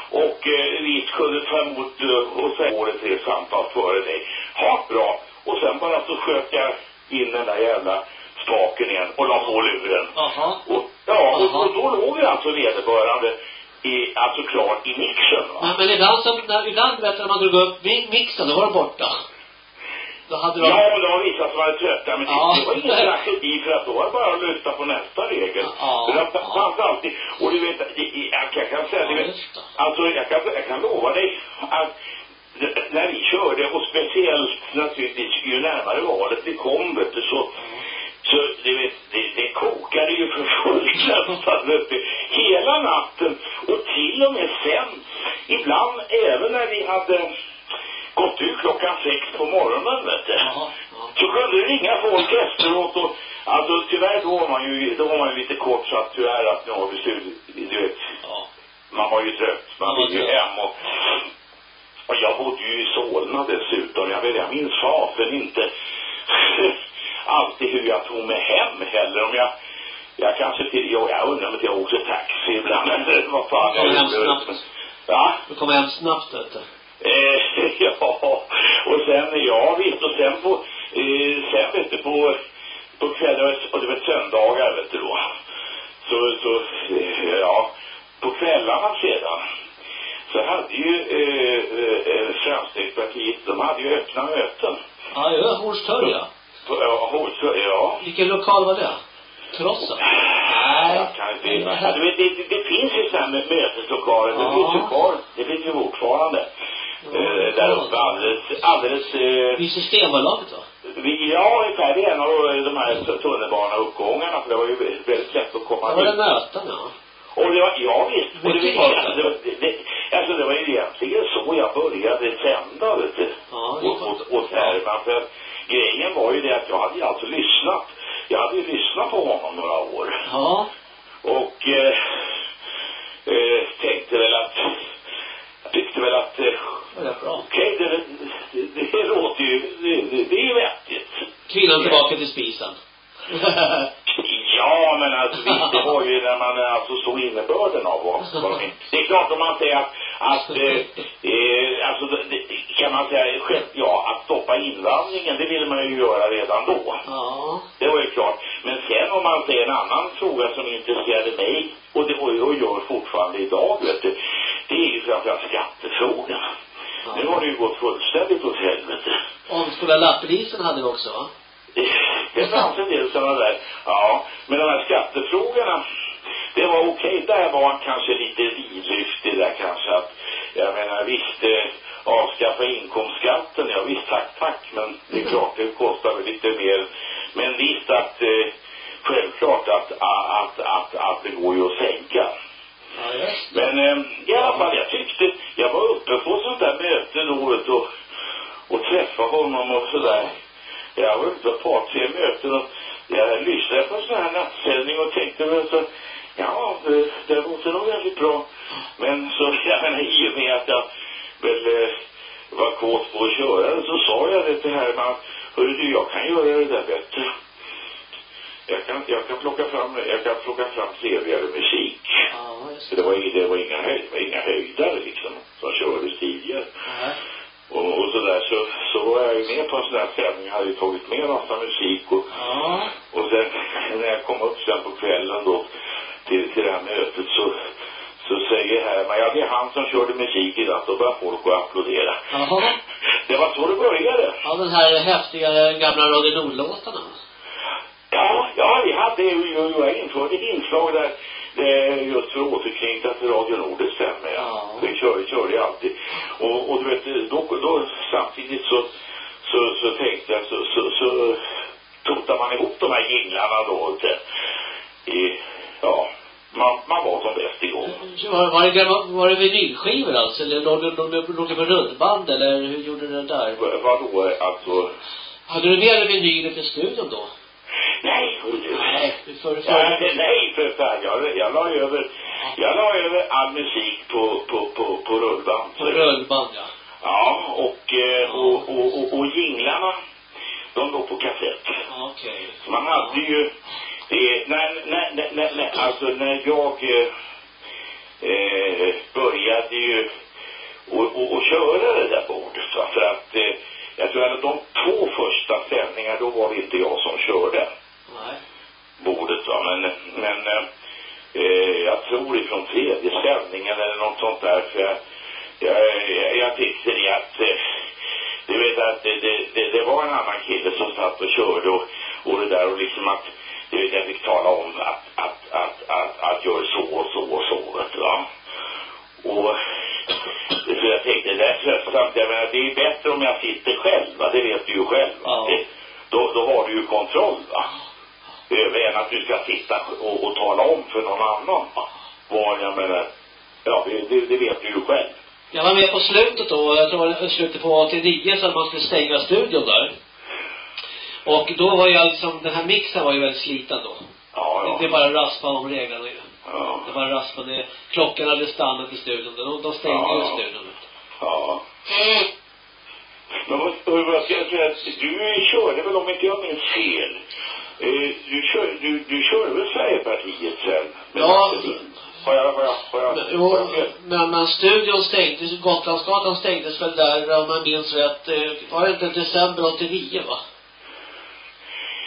Speaker 5: och eh, vi kunde ta emot eh, och säga året tre samtal före dig. Ha, bra. Och sen bara så sköt jag in den där jävla spaken igen och la på luren.
Speaker 4: Jaha.
Speaker 5: Och, ja, och,
Speaker 4: Aha.
Speaker 5: och då låg ju alltså vederbörande i, alltså klar i mixen va.
Speaker 4: Men, men ibland som, när, ibland vet när man drog upp mi- mixen, då var de borta. Då hade de...
Speaker 5: Ja, men det var vissa som hade trötta, men
Speaker 4: Ja.
Speaker 5: det var ingen tragedi för att då var det bara att lyssna på nästa regel.
Speaker 4: Ja.
Speaker 5: För det fanns alltid, och du vet, jag, jag kan säga,
Speaker 4: Ja,
Speaker 5: vet, alltså jag kan, jag kan lova dig att när vi körde, och speciellt naturligtvis ju närmare valet vi kom, vet du, så, så du vet, det, det kokade ju för fullt nästan, du, hela natten och till och med sen, ibland även när vi hade gått ut klockan sex på morgonen, vet du.
Speaker 4: Jaha. Ja.
Speaker 5: Så kunde det ringa folk efteråt och alltså tyvärr då var man ju, då var man ju lite kort så att tyvärr att nu har vi slut, du vet,
Speaker 4: Ja.
Speaker 5: man var ju trött, man fick ju hem och, och jag bodde ju i Solna dessutom, jag vet, jag minns fasen inte alltid hur jag tog mig hem heller, om jag jag kanske till, jo, jag undrar om inte jag åkte taxi ibland, eller vad fan jag gjorde.
Speaker 4: snabbt.
Speaker 5: Ja,
Speaker 4: Du kom hem snabbt, du.
Speaker 5: Eh, ja, och sen, ja visst, och sen på, eh, sen vet du på, på kvällar och det var söndagar vet du då. Så, så, eh, ja, på kvällarna sedan så hade ju eh, eh, Framstegspartiet, de hade ju öppna möten.
Speaker 4: Ja, ja, Horstörja.
Speaker 5: På, hos, ja.
Speaker 4: Vilken lokal var det? Trossen? Nej. Det
Speaker 5: vet, det, det finns ju sådana möteslokaler, det finns ju kvar, det finns ju fortfarande. Eh, där uppe alldeles, alldeles eh,
Speaker 4: Vid Systembolaget då?
Speaker 5: Vi, ja, ungefär i en av de här tunnelbaneuppgångarna, för det var ju väldigt lätt att komma
Speaker 4: Där var det
Speaker 5: dit.
Speaker 4: möten, ja.
Speaker 5: Och det var, ja visst. Och det, det, det, det, alltså det var ju egentligen så jag började sända, vet du.
Speaker 4: Ja, det
Speaker 5: Åt,
Speaker 4: klart.
Speaker 5: åt, åt Herman. För att grejen var ju det att jag hade ju alltså lyssnat. Jag hade ju lyssnat på honom några år.
Speaker 4: Ja.
Speaker 5: Och eh, eh, tänkte väl att, jag tyckte väl att, eh, okej, det, det, det låter ju, det, det, det är ju vettigt.
Speaker 4: Kvinnan tillbaka till spisen.
Speaker 5: Ja, men alltså det var ju när man alltså såg innebörden av vad, vad de Det är klart om man säger att, att eh, eh, alltså det, kan man säga, själv, ja, att stoppa invandringen, det ville man ju göra redan då.
Speaker 4: ja.
Speaker 5: Det var ju klart. Men sen om man säger en annan fråga som intresserade mig, och det och, och gör fortfarande idag, vet du, det är ju framförallt skattefrågan. Nu har det ju gått fullständigt åt helvete.
Speaker 4: Omskola lapplisen hade vi också, va?
Speaker 5: Det fanns en del sådana där. Ja, men de här skattefrågorna, det var okej det där var kanske lite vidlyftig där kanske att, jag menar visst, eh, avskaffa inkomstskatten, ja visst tack, tack, men det är klart det kostar väl lite mer. Men visst att, eh, självklart att, att, att, att det går ju att sänka. Men eh, i alla fall, jag tyckte, jag var uppe på sånt där möte då och, och träffade honom och sådär. Jag var ute på ett par, tre möten och jag lyssnade på en sån här nattsändning och tänkte väl så, ja, det, det låter nog väldigt bra. Men så, jag menar, i och med att jag väl eh, var kåt på att köra det så sa jag det till Herman, hörru du, jag kan göra det där bättre. Jag kan, jag kan plocka fram, jag kan plocka fram trevligare musik.
Speaker 4: Ja, just
Speaker 5: Så det var, det var inga, höj, det var inga höjdare liksom som kördes tidigare.
Speaker 4: Nej.
Speaker 5: Och, och sådär så, så var jag ju med på en sån där sändning. Jag hade ju tagit med massa musik och,
Speaker 4: Ja.
Speaker 5: och sen när jag kom upp sen på kvällen då till, till det här mötet så, så säger Herman, ja det är han som körde musik idag. Då börjar folk att applådera.
Speaker 4: Jaha.
Speaker 5: Det var så det började.
Speaker 4: Ja, den här häftiga gamla Radio Nord-låtarna.
Speaker 5: Ja, ja, vi hade ju, jag införde ett inslag där eh, just för att återknyta till Radio Nordens stämmer.
Speaker 4: Ja.
Speaker 5: Vi körde, körde ju alltid. Och, och du vet, då, då samtidigt så, så, så tänkte jag, så, så, så totade man ihop de här jinglarna då. Till, i, ja, man, man var som bäst igång.
Speaker 4: Var, var, det, gamla- var det vinylskivor alltså? Eller låg det, det, det på rullband? Eller hur gjorde du det där?
Speaker 5: Vadå, alltså?
Speaker 4: Hade du med dig vinylen till studion då?
Speaker 5: Nej, du.
Speaker 4: Nej, för,
Speaker 5: Ja, det- nej, för fan. Jag, jag la över, jag la över all musik på, på, på, på rullband.
Speaker 4: på rullband, ja.
Speaker 5: Ja, och, eh, och, och, och, och jinglarna, de låg på kassett.
Speaker 4: Okej.
Speaker 5: Så man hade ju, när, när, när, när, när, alltså när jag eh, eh, började ju och, och, och köra det där bordet, va, för att eh, jag tror att de två första sändningarna, då var det inte jag som körde
Speaker 4: Nej.
Speaker 5: bordet va. Men, men eh, eh, jag tror ifrån tredje sändningen eller något sånt där. För jag, jag, jag, tyckte det att eh, du vet att det, det, det, det var en annan kille som satt och körde och, och det där och liksom att du vet jag fick tala om att, att, att, att, att gör så och så och så vet du va. Och så jag tänkte det är tröttsamt. Jag menar det är bättre om jag sitter själv va. Det vet du ju själv va.
Speaker 4: Ja.
Speaker 5: Det, då, då har du ju kontroll va över än att du ska sitta och, och tala om för någon annan va? vad jag menar ja det, det, det vet du ju själv
Speaker 4: Jag var med på slutet då, jag tror det var slutet på 89 så att man skulle stänga studion där. Och då var ju liksom, den här mixen var ju väldigt sliten då.
Speaker 5: ja
Speaker 4: Det
Speaker 5: ja,
Speaker 4: bara raspa om reglerna ju.
Speaker 5: ja,
Speaker 4: Det bara raspa ner. Klockan hade stannat i studion. De, de stängde
Speaker 5: Ja,
Speaker 4: ju
Speaker 5: ja.
Speaker 4: studion.
Speaker 5: ja. men vad, vad vad ska jag säga du körde väl om inte jag minns fel eh, du, kör, du, du körde väl Sverigepartiet sen
Speaker 4: Ja.
Speaker 5: Har jag, har jag, har jag, har
Speaker 4: Jo,
Speaker 5: jag
Speaker 4: men, men studion stängdes, Gotlandsgatan stängdes väl där om man minns rätt. eh, Var det inte december 89 va?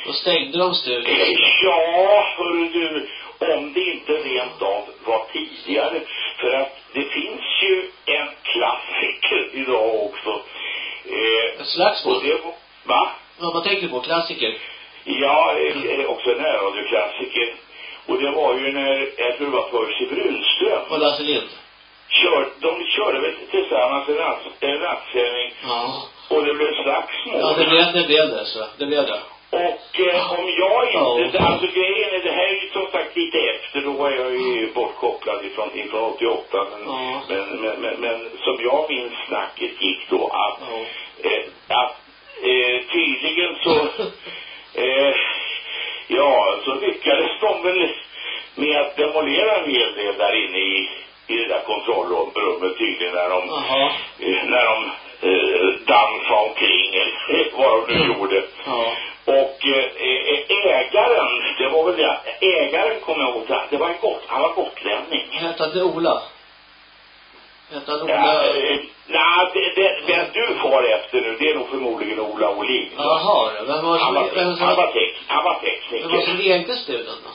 Speaker 4: Då stängde de studion.
Speaker 5: Ja, hörru du, om det inte rent av var tidigare. För att det finns ju en klassiker idag också. Eh,
Speaker 4: Ett slagsmål.
Speaker 5: och det va?
Speaker 4: Vad man tänker på, klassiker.
Speaker 5: Ja, eh, också en närradioklassiker. Och det var ju när, jag tror det var Percy Brunström.
Speaker 4: Och Lasse Lind.
Speaker 5: Kör, de körde väl tillsammans en, natt, en nattsändning.
Speaker 4: Ja.
Speaker 5: Och det blev slagsmål.
Speaker 4: Ja, det blev det, blev det så. Det blev det.
Speaker 5: Och eh, om jag inte,
Speaker 4: Ja.
Speaker 5: alltså grejen är, det här är ju som sagt lite efter, då var jag ju bortkopplad ifrån, ifrån 88, men,
Speaker 4: Ja.
Speaker 5: men, men, men, men som jag minns snacket gick då att,
Speaker 4: Ja.
Speaker 5: eh, att eh, tydligen så, eh, ja, så lyckades de väl med att demolera en hel del där inne i, i det där kontrollrummet tydligen när de, eh, när de eh, dansade omkring eller vad de nu gjorde.
Speaker 4: Ja.
Speaker 5: Och eh, ägaren, det var väl det, ägaren kommer jag ihåg, det var en gott, han var gotlänning.
Speaker 4: Hette inte Ola? Hette han
Speaker 5: Ja,
Speaker 4: Ola?
Speaker 5: eh, nej, det, det, det du far efter nu, det är nog förmodligen Ola Olin.
Speaker 4: Jaha, vem var
Speaker 5: Han
Speaker 4: som,
Speaker 5: var,
Speaker 4: vem som,
Speaker 5: han var, tek, han var
Speaker 4: vem var som
Speaker 5: tekniker.
Speaker 4: ägde studion då?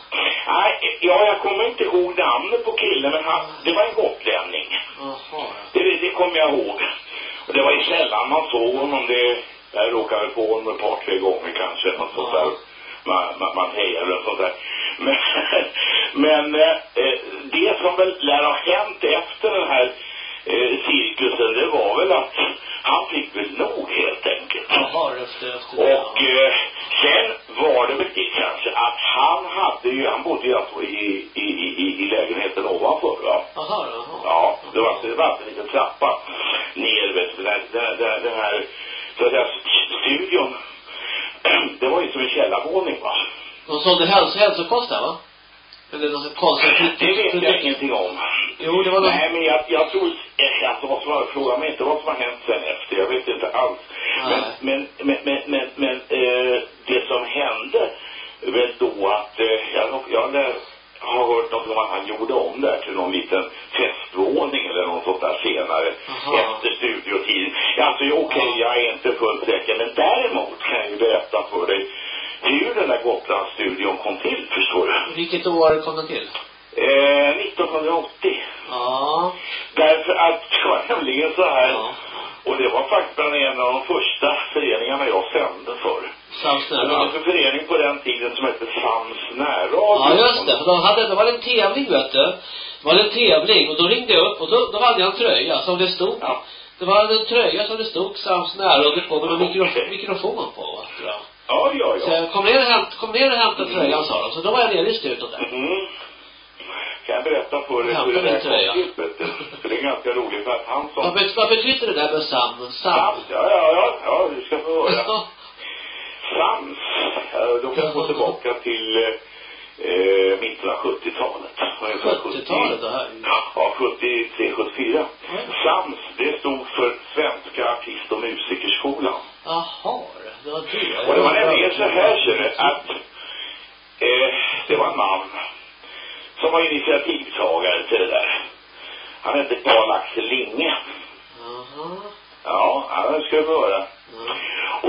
Speaker 5: Nej, ja, jag kommer inte ihåg namnet på killen, men han, det var en gotlänning.
Speaker 4: Jaha,
Speaker 5: Det, det kommer jag ihåg. Och det var ju sällan man såg honom. Det, jag råkade på honom ett par, tre gånger kanske. Något sånt där. Man, man, man hejade och sånt där. Men, men eh, eh, det som väl lär ha hänt efter den här eh, cirkusen, det var väl att han fick väl nog helt enkelt.
Speaker 4: Jaha, efter, efter det.
Speaker 5: Och eh, sen var det väl det kanske att han hade ju, han bodde ju alltså i, i, i, i lägenheten ovanför va?
Speaker 4: Jaha, jaha.
Speaker 5: Ja, det var, det var en liten trappa ner, vet du, den, den, den, den här, att säga, studion, det var ju som en källarvåning va?
Speaker 4: De sålde hälso, hälsokost där va? Eller något konstigt.
Speaker 5: Det vet jag ingenting om.
Speaker 4: Jo, det var någon...
Speaker 5: Nej, men jag, jag tror, eh, alltså vad som har, fråga mig inte vad som har hänt sen efter, jag vet inte alls. Men, men, men, men, men, men eh, det som hände väl då att, eh, jag, jag har hört något om att han gjorde om det här till någon liten festvåning eller något sånt där senare.
Speaker 4: Aha.
Speaker 5: Efter studiotiden. Alltså okej, okay, jag är inte fullt säker. Men däremot kan jag ju berätta för dig hur den där Gotlandsstudion kom till, förstår du.
Speaker 4: Vilket år kom den till?
Speaker 5: Eh, 1980.
Speaker 4: Ja.
Speaker 5: Därför att det var nämligen så här.
Speaker 4: Ja.
Speaker 5: Och det var faktiskt en av de första föreningarna jag sände för.
Speaker 4: Sams
Speaker 5: Det var
Speaker 4: närradio.
Speaker 5: en förening på den tiden som hette Sams närradio.
Speaker 4: Ja, just det. För de hade, det var en tävling, vet du. Det var en tävling och då ringde jag upp och då, då hade jag en tröja som det stod.
Speaker 5: Ja.
Speaker 4: Det var en tröja som det stod Sams närradio på med en mikro,
Speaker 5: Okej.
Speaker 4: mikrofon på, va, tror jag.
Speaker 5: Ja, ja,
Speaker 4: Så
Speaker 5: ja.
Speaker 4: jag kom ner och hämta, kom ner och hämta tröjan, sa de. Så då var jag nere i studion där.
Speaker 5: Mm. Kan jag berätta för dig hur det där kom till, vet du? För det är ganska roligt för att han som...
Speaker 4: Vad, bet, vad betyder det där med Sam? Sam?
Speaker 5: Sams, ja, ja, ja, ja, du ska få höra. Sams, då får jag gå tillbaka till eh, mitten av 70-talet. Ungefär
Speaker 4: 70-talet det här.
Speaker 5: Ja, 73, 74.
Speaker 4: Mm.
Speaker 5: SAMS, det stod för Svenska Artist- och Musikerskolan.
Speaker 4: Jaha, det var det.
Speaker 5: Och det var nämligen så här, ser du, att eh, det var en man som var initiativtagare till det där. Han hette Karl Axel Linge.
Speaker 4: Jaha.
Speaker 5: Ja, ja, det ska du få höra.
Speaker 4: Ja.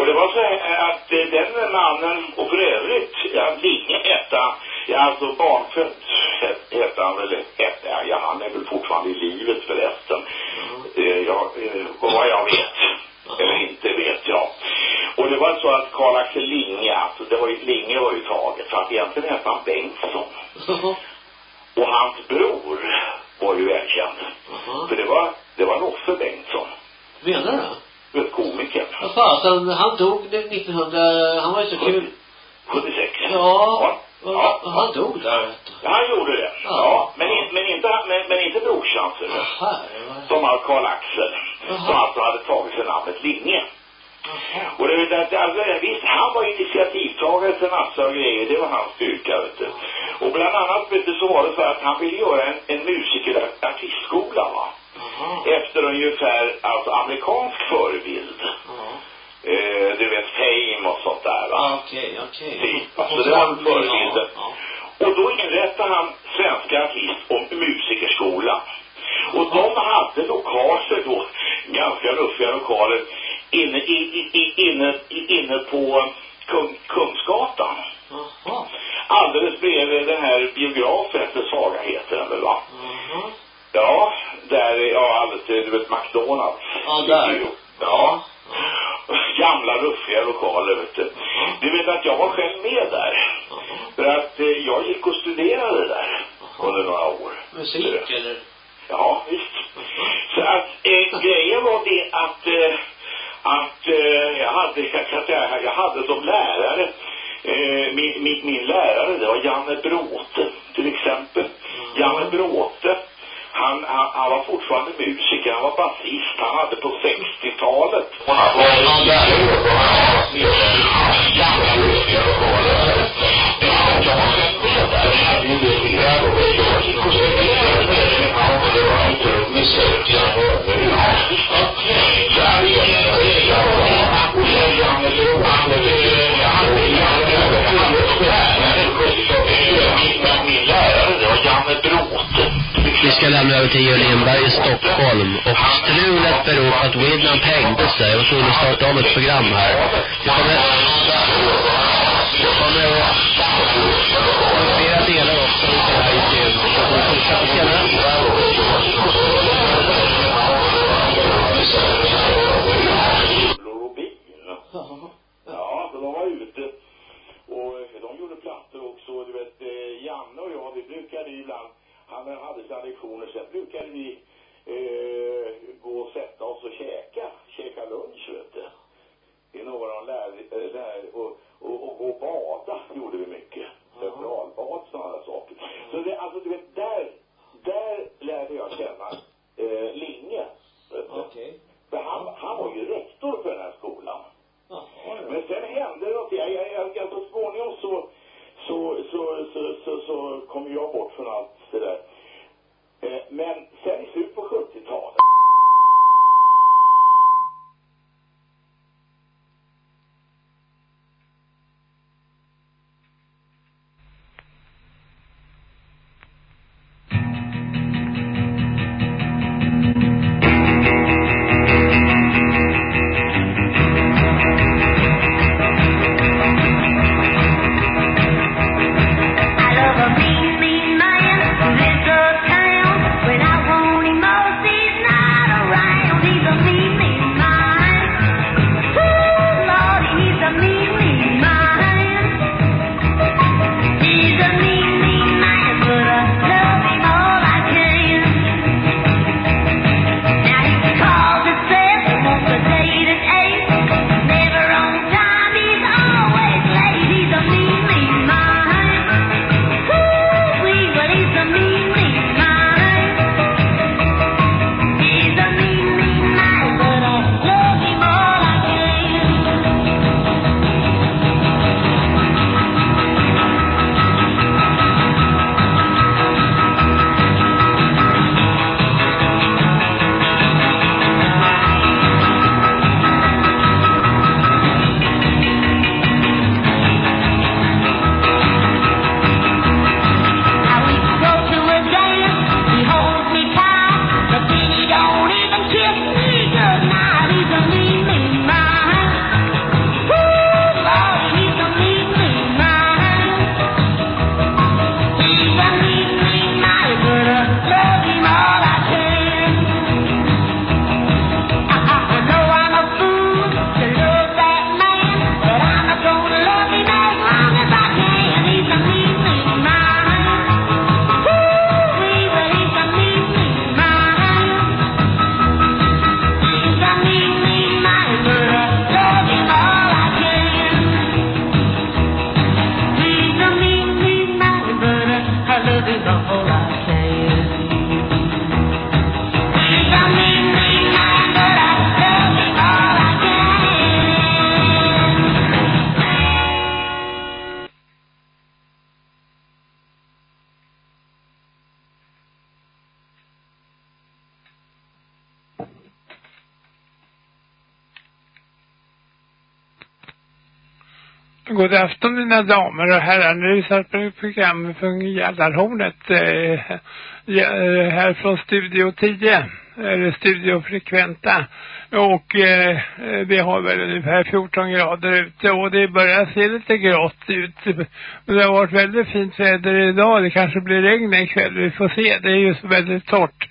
Speaker 5: Och det var så här att eh, den mannen, och för övrigt, ja, Linge hette han, ja alltså barnfödd het- hette han väl, hette, ja, han är väl fortfarande i livet förresten. Eh, ja, eh, och vad jag vet, eller inte vet jag. Och det var så att Karl Axel Linge, alltså det var ju, Linge var ju taget, för att egentligen hette han Bengtsson.
Speaker 4: Jaha.
Speaker 5: Och hans bror var ju välkänd.
Speaker 4: Jaha.
Speaker 5: För det var, det var Roffe Bengtsson,
Speaker 4: Menar du?
Speaker 5: vet komikern.
Speaker 4: Vad fasen, han dog 1900, han var ju så kul.
Speaker 5: 76.
Speaker 4: Ja.
Speaker 5: Ja.
Speaker 4: Ja. Han dog där, vet du.
Speaker 5: Ja, han gjorde det.
Speaker 4: Ja.
Speaker 5: Ja. men, in, men inte, men, men inte brorsan.
Speaker 4: Jaha, det var...
Speaker 5: Som var Karl Axel.
Speaker 4: Jaha.
Speaker 5: Som alltså hade tagit sig namnet Linge.
Speaker 4: Jaha.
Speaker 5: Och det är det, alltså, visst, han var initiativtagare till massa av grejer. Det var hans styrka, vet du. Och bland annat, vet du, så var det så att han ville göra en, en musikerartistskola, va.
Speaker 4: Jaha.
Speaker 5: Efter ungefär, alltså amerikansk förebild.
Speaker 4: Ja.
Speaker 5: Eh, du vet, Fame och sånt där, va.
Speaker 4: Ja, Okej, okej.
Speaker 5: Typ. Alltså, det var en förebild.
Speaker 4: Ja, ja.
Speaker 5: Och då inrättade han Svenska artist- och musikerskolan. Och de hade lokaler då, ganska ruffiga lokaler, inne, i, i, inne, i, inne på Kung, Kungsgatan.
Speaker 4: Jaha.
Speaker 5: Alldeles bredvid den här biografen, för Saga heter den väl va?
Speaker 4: Jaha.
Speaker 5: Ja, där, ja alldeles, du vet McDonalds.
Speaker 4: Ja, där.
Speaker 5: Ja. Gamla ruffiga lokaler vet du. Du vet att jag var själv med där.
Speaker 4: Jaha.
Speaker 5: För att eh, jag gick och studerade där under några år.
Speaker 4: Musik eller?
Speaker 5: Ja, visst. Så att eh, grejen var det att, eh, att eh, jag hade, jag kan säga, jag hade som lärare, eh, min, min, min lärare, det var Janne Bråte till exempel. Janne Bråte, han, han, han var fortfarande musiker, han var basist, han hade på 60-talet. Han var en Janne min, lärare, det var Janne
Speaker 7: vi ska lämna över till Georg Lindberg i Stockholm och strulet beror på att Widman tänkte sig och skulle starta om ett program här. Vi kommer, det kommer att flera delar också i det här intervjun. Så vi fortsätta senare.
Speaker 8: God afton mina damer och herrar. Nu är på programmet från Gällarhornet eh, eh här från Studio 10, eller Studio Frekventa. Och eh, vi har väl ungefär 14 grader ute och det börjar se lite grått ut. Men det har varit väldigt fint väder idag. Det kanske blir regn en kväll. Vi får se. Det är ju så väldigt torrt.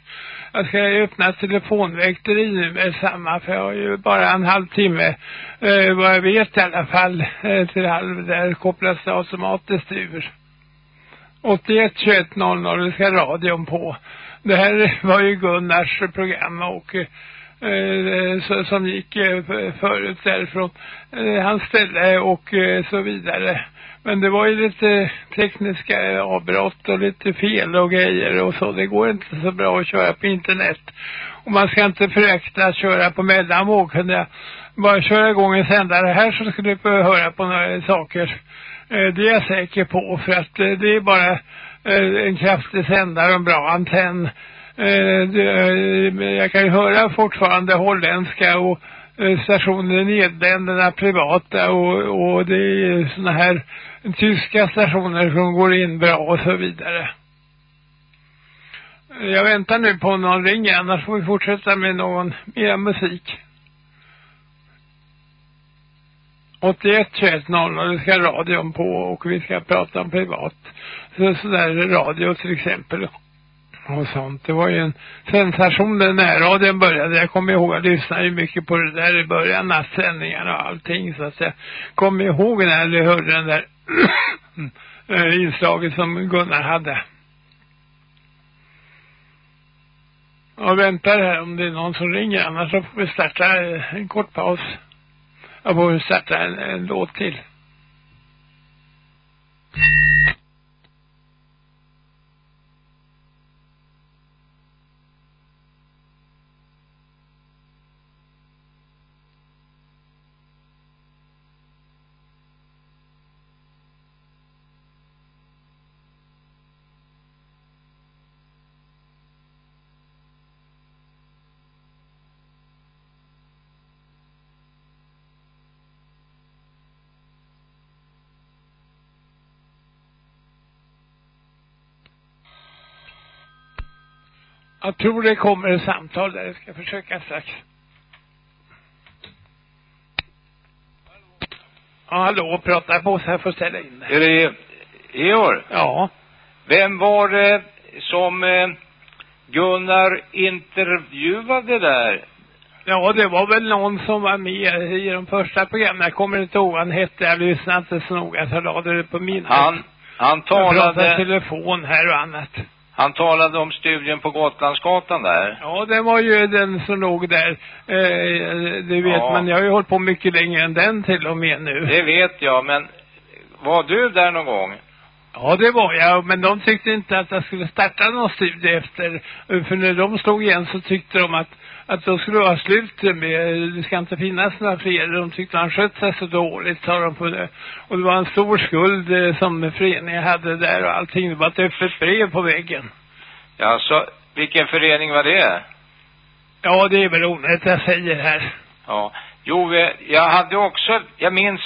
Speaker 8: Jag ska öppna telefonväkteri nu med samma för jag har ju bara en halvtimme eh, vad jag vet i alla fall eh, till halv där kopplas det automatiskt ur. 81 21 00 det ska radion på. Det här var ju Gunnars program och eh, så, som gick eh, förut därifrån eh, hans ställe och eh, så vidare. Men det var ju lite tekniska eh, avbrott och lite fel och grejer och så. Det går inte så bra att köra på internet. Och man ska inte förakta att köra på mellanvåg. Kunde jag bara köra igång en sändare här så skulle du få höra på några saker. Eh, det är jag säker på för att eh, det är bara en kraftig sändare och en bra antenn. Men jag kan ju höra fortfarande holländska och stationer i Nederländerna privata och, och det är såna här tyska stationer som går in bra och så vidare. Jag väntar nu på någon ring annars får vi fortsätta med någon mer musik. 81-21-0 det ska radion på och vi ska prata om privat. Så, sådär radio till exempel och sånt. Det var ju en sensation när närradion började. Jag kommer ihåg, jag lyssnade ju mycket på det där i början, nattsändningarna och allting. Så att jag kommer ihåg när jag hörde den där eh, inslaget som Gunnar hade. Jag väntar här om det är någon som ringer. Annars så får vi starta en kort paus. Jag får starta en, en låt till. Jag tror det kommer ett samtal där. Jag ska försöka strax. Ja, hallå, prata på så jag får ställa in.
Speaker 9: Är det Georg?
Speaker 8: Ja.
Speaker 9: Vem var det som eh, Gunnar intervjuade där?
Speaker 8: Ja, det var väl någon som var med i de första programmen. Jag kommer inte ihåg vad han hette. Jag lyssnade inte så noga så jag lade det på minnet.
Speaker 9: Han, han
Speaker 8: Jag pratade
Speaker 9: talade,
Speaker 8: telefon här och annat.
Speaker 9: Han talade om studien på Gotlandsgatan där.
Speaker 8: Ja, det var ju den som låg där. Eh, det vet
Speaker 9: Ja.
Speaker 8: man. Jag har ju hållit på mycket längre än den till och med nu.
Speaker 9: Det vet jag, men var du där någon gång?
Speaker 8: Ja, det var jag. Men de tyckte inte att jag skulle starta någon studie efter. För när de slog igen så tyckte de att, att de skulle vara slut med, det ska inte finnas några fler. De tyckte han skött sig så dåligt, sa de på det. Och det var en stor skuld eh, som föreningen hade där och allting. Det var ett öppet brev på väggen.
Speaker 9: Ja, så vilken förening var det?
Speaker 8: Ja, det är väl onödigt jag säger här.
Speaker 9: Ja. Jo, jag hade också, jag minns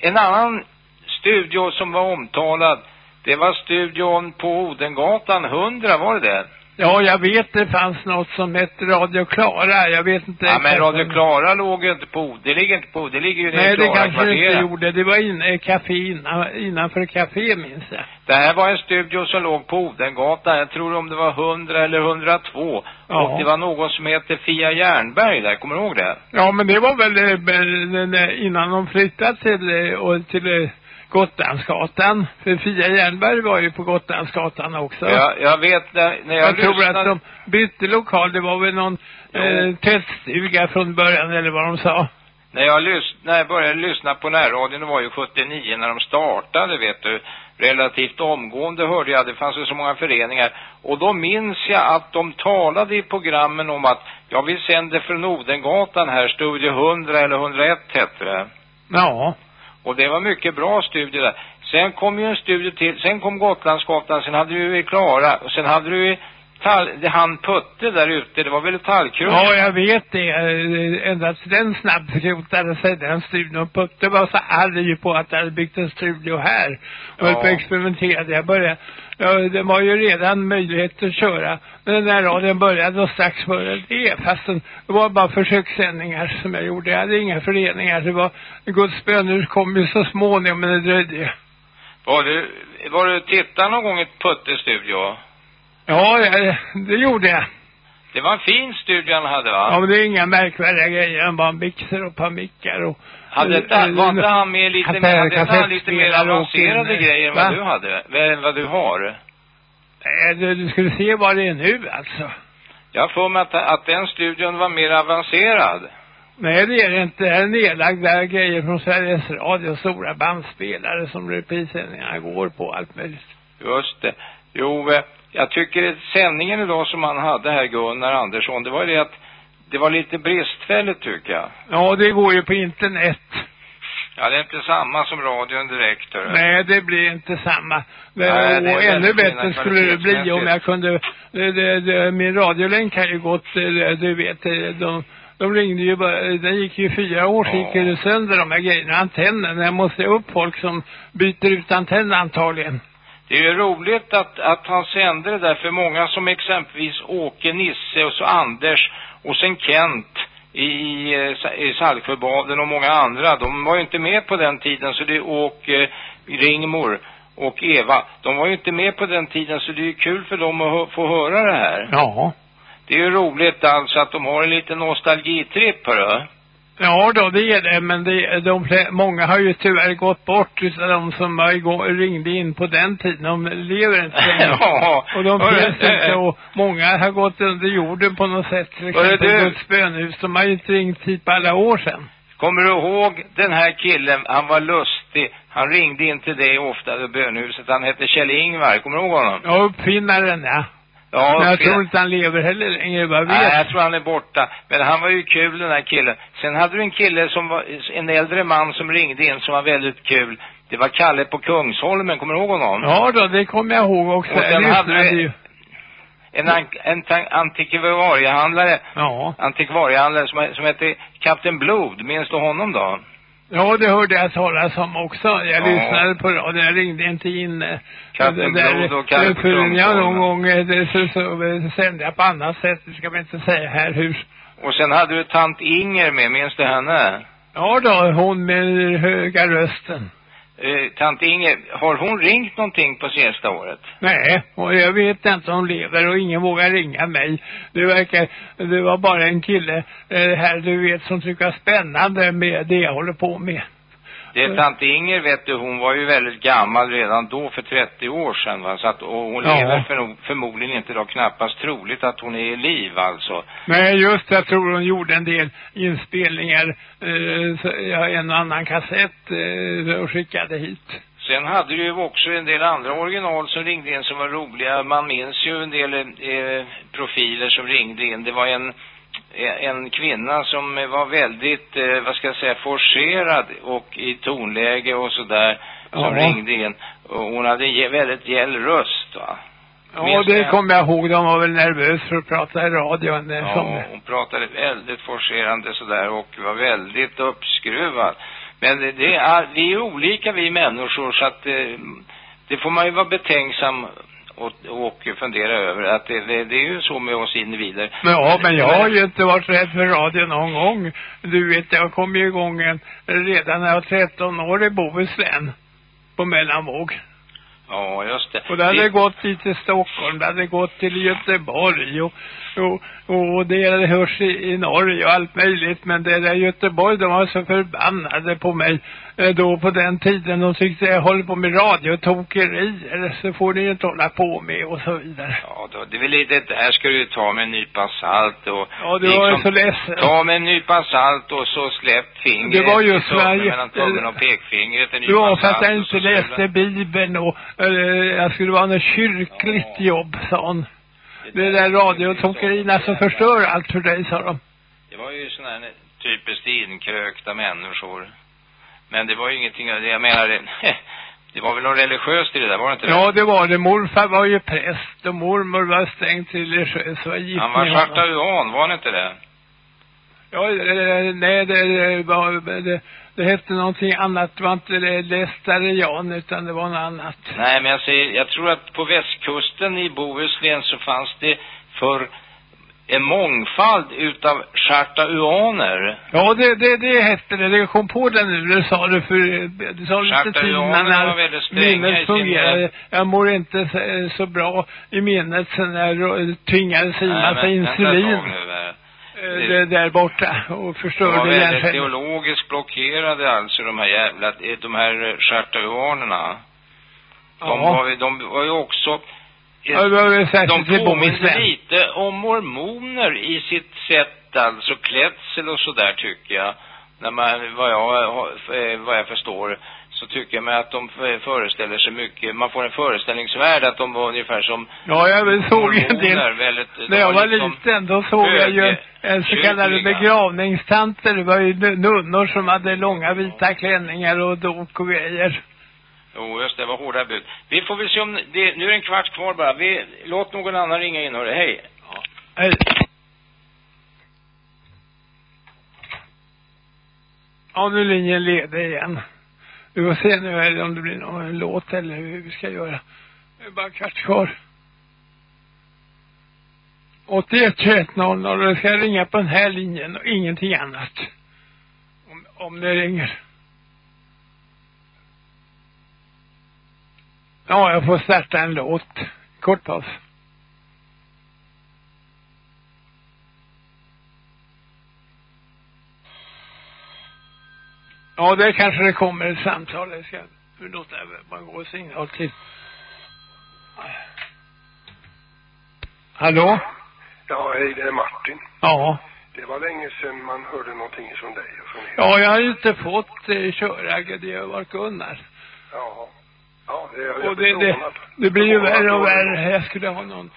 Speaker 9: en annan studio som var omtalad. Det var studion på Odengatan 100, var det det?
Speaker 8: Ja, jag vet det fanns något som hette Radio Klara. Jag vet inte.
Speaker 9: Ja, men Radio Klara låg ju inte på, det ligger inte på, det ligger ju
Speaker 8: Nej,
Speaker 9: i
Speaker 8: det
Speaker 9: Klara
Speaker 8: kanske det inte gjorde. Det var inne i café innan, innanför café minns jag.
Speaker 9: Det här var en studio som låg på Odengatan, jag tror om det var 100 eller 102.
Speaker 8: Ja.
Speaker 9: Och det var någon som hette Fia Jernberg där, kommer du ihåg det?
Speaker 8: Ja, men det var väl eh, eh, innan de flyttade till, eh, och till Gotlandsgatan. För Fia Jernberg var ju på Gotlandsgatan också.
Speaker 9: Jag, jag vet när, när jag,
Speaker 8: jag tror
Speaker 9: lyssnade,
Speaker 8: att de bytte lokal. Det var väl någon eh, tältstuga från början eller vad de sa.
Speaker 9: när jag lys, när jag började lyssna på närradion, det var ju 79 när de startade, vet du. Relativt omgående hörde jag, det fanns ju så många föreningar. Och då minns jag att de talade i programmen om att, ja vi sänder från Odengatan här, studio 100 eller 101 hette det.
Speaker 8: Ja.
Speaker 9: Och det var mycket bra studier där. Sen kom ju en studie till, sen kom Gotlandsgatan, sen hade du ju Klara, och sen hade du ju tall, han Putte där ute, det var väl tallkrull?
Speaker 8: Ja, jag vet det. Eh, Ända till den snabbskrotade sig den studion. Putte var så arg på att jag hade byggt en studio här. Och höll
Speaker 9: Ja.
Speaker 8: på och experimenterade. Jag började, ja, det var ju redan möjlighet att köra. Men den här radion började och strax före det. Fast det var bara försökssändningar som jag gjorde. Jag hade inga föreningar. Det var, Guds böner kom ju så småningom, men det dröjde ju.
Speaker 9: Var du, var du tittade någon gång i Putte-studio?
Speaker 8: Ja, jag, det gjorde jag.
Speaker 9: Det var en fin studio han hade va?
Speaker 8: Ja, men det är inga märkvärdiga grejer. Han bara mixer och par mickar och...
Speaker 9: Hade inte,
Speaker 8: eh,
Speaker 9: var inte han med lite
Speaker 8: kassett-
Speaker 9: mer, hade han lite mer avancerade
Speaker 8: en-
Speaker 9: grejer än
Speaker 8: Va?
Speaker 9: vad du hade? Än vad du har?
Speaker 8: Nej, du, du skulle se vad det är nu alltså.
Speaker 9: Jag för mig att, att den studion var mer avancerad.
Speaker 8: Nej, det är det inte. Det är nedlagda grejer från Sveriges Radio, stora bandspelare som reprissändningarna går på, allt möjligt.
Speaker 9: Just det. Jo, eh, jag tycker att sändningen idag som han hade här, Gunnar Andersson, det var ju det att det var lite bristfälligt tycker jag.
Speaker 8: Ja, det går ju på internet.
Speaker 9: Ja, det är inte samma som radion direkt, hörru.
Speaker 8: Nej, det blir inte samma. Det,
Speaker 9: Nej, det är
Speaker 8: och ännu bättre skulle det bli om jag kunde, det, det, det, min radiolänk har ju gått, eh, du vet, eh, de, de ringde ju bara, den gick ju fyra år så gick det sönder de här grejerna, antennen. Jag måste upp folk som byter ut antenn antagligen.
Speaker 9: Det är ju roligt att, att han sände det där för många som exempelvis Åke, Nisse och så Anders och sen Kent i, i, eh, Saltsjöbaden och många andra. De var ju inte med på den tiden så det är Åke, Ringmor och Eva. De var ju inte med på den tiden så det är ju kul för dem att hö- få höra det här.
Speaker 8: Ja.
Speaker 9: Det är ju roligt alltså att de har en liten nostalgitripp hörru.
Speaker 8: Ja då, det är det, men det, de, många har ju tyvärr gått bort de som igång, ringde in på den tiden. De lever inte längre.
Speaker 9: Ja.
Speaker 8: Och de finns inte och många har gått under jorden på något sätt. Till exempel. Guds bönhus. De har ju inte ringt hit på alla år sedan.
Speaker 9: Kommer du ihåg den här killen, han var lustig. Han ringde in till dig ofta bönhuset. Han hette Kjell-Ingvar, kommer du ihåg honom?
Speaker 8: Ja, uppfinnaren ja.
Speaker 9: Ja,
Speaker 8: men jag tror inte han lever heller längre, vad vet.
Speaker 9: Nej, jag tror han är borta. Men han var ju kul den här killen. Sen hade du en kille som var, en äldre man som ringde in som var väldigt kul. Det var Kalle på Kungsholmen, kommer du ihåg honom?
Speaker 8: Ja då, det kommer jag ihåg också.
Speaker 9: Och sen hade
Speaker 8: ju.
Speaker 9: En, an, en antikvariehandlare,
Speaker 8: Ja.
Speaker 9: antikvariehandlare som, som hette Kapten Blod. Minns du honom då?
Speaker 8: Ja, det hörde jag talas om också. Jag
Speaker 9: Ja.
Speaker 8: lyssnade på radion. Jag ringde inte in. eh,
Speaker 9: Kapten
Speaker 8: det där-
Speaker 9: Blod och
Speaker 8: Förrän jag någon gång eh, det, så, så, eh, sände jag på annat sätt. Det ska man inte säga här hur.
Speaker 9: Och sen hade du tant Inger med, minns du henne?
Speaker 8: Ja då, hon med höga rösten.
Speaker 9: Eh, tant Inger, har hon ringt någonting på senaste året?
Speaker 8: Nej, och jag vet inte om hon lever och ingen vågar ringa mig. Det verkar, det var bara en kille eh, här du vet som tycker spännande med det jag håller på med.
Speaker 9: Det är tant Inger, vet du, hon var ju väldigt gammal redan då för 30 år sedan va? Så att, och hon
Speaker 8: Ja.
Speaker 9: lever för, förmodligen inte då knappast troligt att hon är i liv alltså.
Speaker 8: Nej, just jag tror hon gjorde en del inspelningar, eh, en annan kassett eh, och skickade hit.
Speaker 9: Sen hade du ju också en del andra original som ringde in som var roliga. Man minns ju en del eh, profiler som ringde in. Det var en, en kvinna som var väldigt, eh, vad ska jag säga, forcerad och i tonläge och sådär som
Speaker 8: Ja.
Speaker 9: ringde in. Och hon hade väldigt gäll röst va.
Speaker 8: Ja,
Speaker 9: Minns
Speaker 8: det kommer jag ihåg. De var väl nervösa för att prata i radion. eh,
Speaker 9: Ja,
Speaker 8: som,
Speaker 9: hon pratade väldigt forcerande sådär och var väldigt uppskruvad. Men det, det är, vi är olika vi människor så att eh, det får man ju vara betänksam och, och fundera över att det, det, det är ju så med oss individer.
Speaker 8: Men ja, men jag har ju inte varit rädd för radio någon gång. Du vet, jag kom ju igång en, redan när jag var 13 år i Bohuslän. På mellanvåg.
Speaker 9: Ja, just det.
Speaker 8: Och det hade
Speaker 9: det,
Speaker 8: gått dit till Stockholm, det hade gått till Göteborg och, och, och det hade hörs i, i Norge och allt möjligt. Men det där Göteborg, de var så förbannade på mig då på den tiden. De tyckte jag håller på med radiotokerier, så får ni inte hålla på med och så vidare.
Speaker 9: ja, då, det är väl det där ska du ta med en nypa salt och
Speaker 8: Ja, du var ju så ledsen.
Speaker 9: ta med en nypa salt och så släpp fingret
Speaker 8: Det var ju Sverige-
Speaker 9: mellan tummen och pekfingret en
Speaker 8: Det var för att jag inte läste Bibeln och eh, jag skulle vara något kyrkligt jobb, sa hon. Det där radiotokerierna som förstör allt för dig, sa de.
Speaker 9: Det var ju sådana här typiskt inkrökta människor. Men det var ju ingenting, det jag menar, det, det var väl något religiöst i det där, var det inte
Speaker 8: Ja, det var det. Morfar var ju präst och mormor var strängt religiös. Var gift
Speaker 9: Han var
Speaker 8: honom.
Speaker 9: chartauan, var han inte det?
Speaker 8: Ja, eh, nej, det, det var, det, det hette någonting annat. Det var inte det lästarian, utan det var något annat.
Speaker 9: Nej, men jag säger, jag tror att på västkusten i Bohuslän så fanns det för en mångfald utav chartauaner.
Speaker 8: Ja, det, det, det hette det. Det kom på det nu. Det sa du för, du sa lite tid
Speaker 9: Chartauanerna var väldigt stränga i
Speaker 8: minnet fungerade. Jag mår inte så, så bra i minnet sen jag tvingades i
Speaker 9: Nej,
Speaker 8: massa insulin. eh, det där borta och förstörde
Speaker 9: väldigt
Speaker 8: hjärncellerna.
Speaker 9: teologiskt blockerade alltså de här jävla, de här chartauanerna. De,
Speaker 8: Ja.
Speaker 9: var, de var ju också De påminner lite om mormoner i sitt sätt, alltså klädsel och sådär tycker jag. När man, vad jag, eh, vad jag förstår, så tycker jag mig att de föreställer sig mycket, man får en föreställningsvärld att de var ungefär som
Speaker 8: Ja, jag såg en del.
Speaker 9: väldigt,
Speaker 8: När jag var
Speaker 9: liksom
Speaker 8: liten, då såg jag ju en så kallade begravningstanter. Det var ju nunnor som hade långa vita klänningar och dok och grejer.
Speaker 9: Jo, just det, var hårda bud. Vi får väl se om, det, nu är det en kvart kvar bara. Vi, låt någon annan ringa in, hörru. Hej. Ja.
Speaker 8: Hej. Ja, nu är linjen ledig igen. Vi får se nu här om det blir någon låt eller hur vi ska göra. Det är bara en kvart kvar. 81 21 00 och jag ska ringa på den här linjen och ingenting annat. Om, om det ringer. Ja, jag får starta en låt. Kort paus. Ja, där kanske det kommer ett samtal. Jag ska låta bara gå signal till. Hallå?
Speaker 10: Ja, hej, det är Martin.
Speaker 8: Ja.
Speaker 10: Det var länge sedan man hörde någonting från dig och från er.
Speaker 8: Ja, jag har inte fått eh, köra. Det har varit Gunnar.
Speaker 10: Ja. Ja, det
Speaker 8: Och det, det, det blir ju värre och värre. Jag skulle ha någon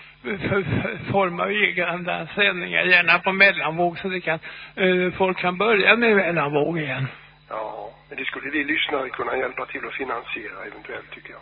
Speaker 8: form av egna sändningar, gärna på mellanvåg så det kan, eh, folk kan börja med mellanvåg igen.
Speaker 10: Ja, men det skulle vi lyssnare kunna hjälpa till att finansiera eventuellt tycker jag.